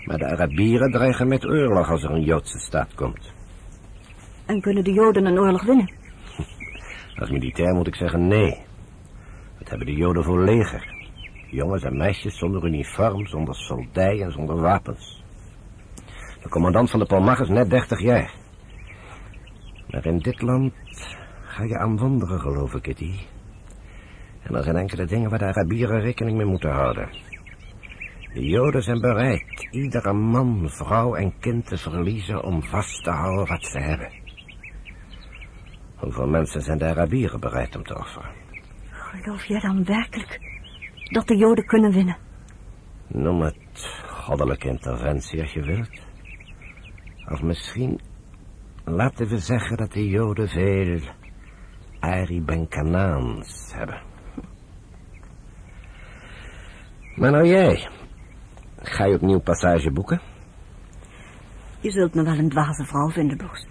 Maar de Arabieren dreigen met oorlog als er een Joodse staat komt. En kunnen de Joden een oorlog winnen? (laughs) Als militair moet ik zeggen nee. Wat hebben de Joden voor leger? Jongens en meisjes zonder uniform, zonder soldij en zonder wapens. De commandant van de Palmach is net 30 jaar. Maar in dit land ga je aan wonderen geloven, Kitty. En er zijn enkele dingen waar de Arabieren rekening mee moeten houden. De Joden zijn bereid iedere man, vrouw en kind te verliezen om vast te houden wat ze hebben. Hoeveel mensen zijn de Arabieren bereid om te offeren? Geloof jij dan werkelijk dat de Joden kunnen winnen? Noem het goddelijke interventie als je wilt. Of misschien laten we zeggen dat de Joden veel Ari Ben Kanaans hebben. Maar nou jij, ga je opnieuw passage boeken? Je zult me wel een dwaze vrouw vinden, Boos.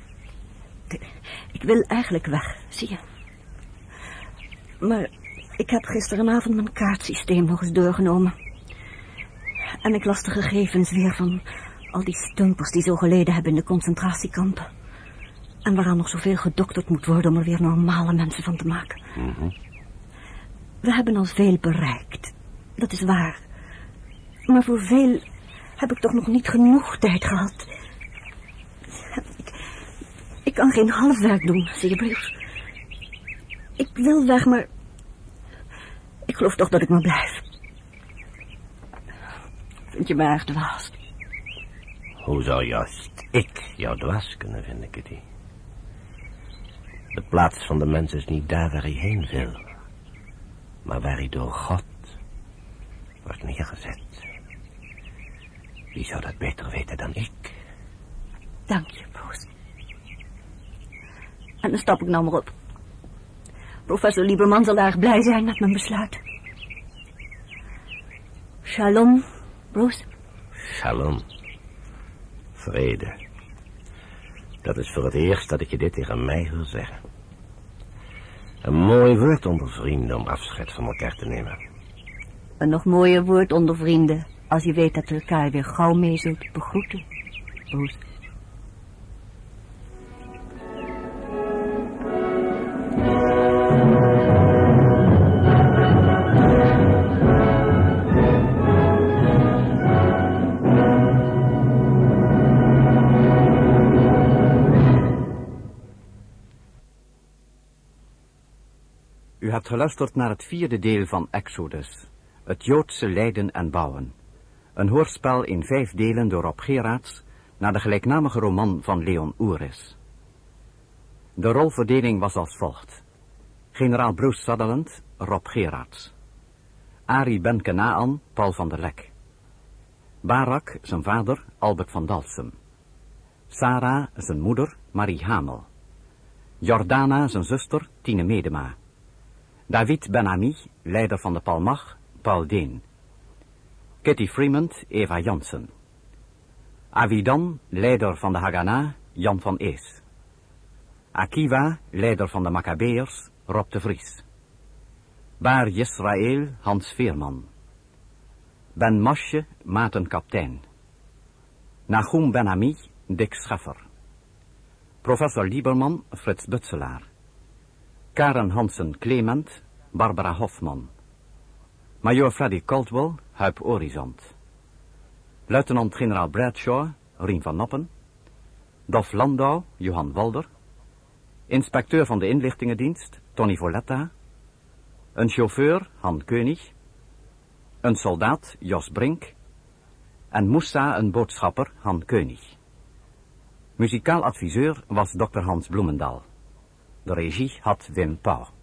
Ik wil eigenlijk weg, zie je. Maar ik heb gisterenavond mijn kaartsysteem nog eens doorgenomen. En ik las de gegevens weer van al die stumpers die zo geleden hebben in de concentratiekampen. En waaraan nog zoveel gedokterd moet worden om er weer normale mensen van te maken. We hebben al veel bereikt. Dat is waar. Maar voor veel heb ik toch nog niet genoeg tijd gehad. Ik, ik kan geen halfwerk doen, zie je, Bruce. Ik wil weg, maar... Ik geloof toch dat ik maar blijf. Vind je mij erg dwaas? Hoe zou juist ik jou dwaas kunnen vinden, Kitty? De plaats van de mens is niet daar waar hij heen wil, maar waar hij door God wordt neergezet. Wie zou dat beter weten dan ik? Dank je, Boos. En dan stap ik nou maar op. Professor Lieberman zal erg blij zijn met mijn besluit. Shalom, Bruce. Shalom. Vrede. Dat is voor het eerst dat ik je dit tegen mij wil zeggen. Een mooi woord onder vrienden om afscheid van elkaar te nemen. Een nog mooier woord onder vrienden, als je weet dat we elkaar weer gauw mee zult begroeten. Bruce. Hebt geluisterd naar het vierde deel van Exodus, het Joodse lijden en bouwen. Een hoorspel in vijf delen door Rob Gerards, naar de gelijknamige roman van Leon Oeris. De rolverdeling was als volgt. Generaal Bruce Sutherland, Rob Gerards. Ari Ben Kenaan, Paul van der Lek. Barak, zijn vader, Albert van Dalsem. Sarah, zijn moeder, Marie Hamel. Jordana, zijn zuster, Tine Medema. David Ben-Ami, leider van de Palmach, Paul Deen. Kitty Freeman, Eva Jansen. Avidan, leider van de Haganah, Jan van Ees. Akiva, leider van de Maccabeërs, Rob de Vries. Bar Yisrael, Hans Veerman. Ben Mosje, Maarten Kaptein. Nahum Ben-Ami, Dick Scheffer. Professor Lieberman, Frits Butselaar. Karen Hansen Clement, Barbara Hofman. Major Freddy Caldwell, Huip Orizont. Luitenant-generaal Bradshaw, Rien van Noppen. Dolf Landau, Johan Walder. Inspecteur van de inlichtingendienst, Tony Voletta. Een chauffeur, Han Keunig. Een soldaat, Jos Brink. En Moussa, een boodschapper, Han Keunig. Muzikaal adviseur was Dr. Hans Bloemendaal. De regie had Wim Pauw.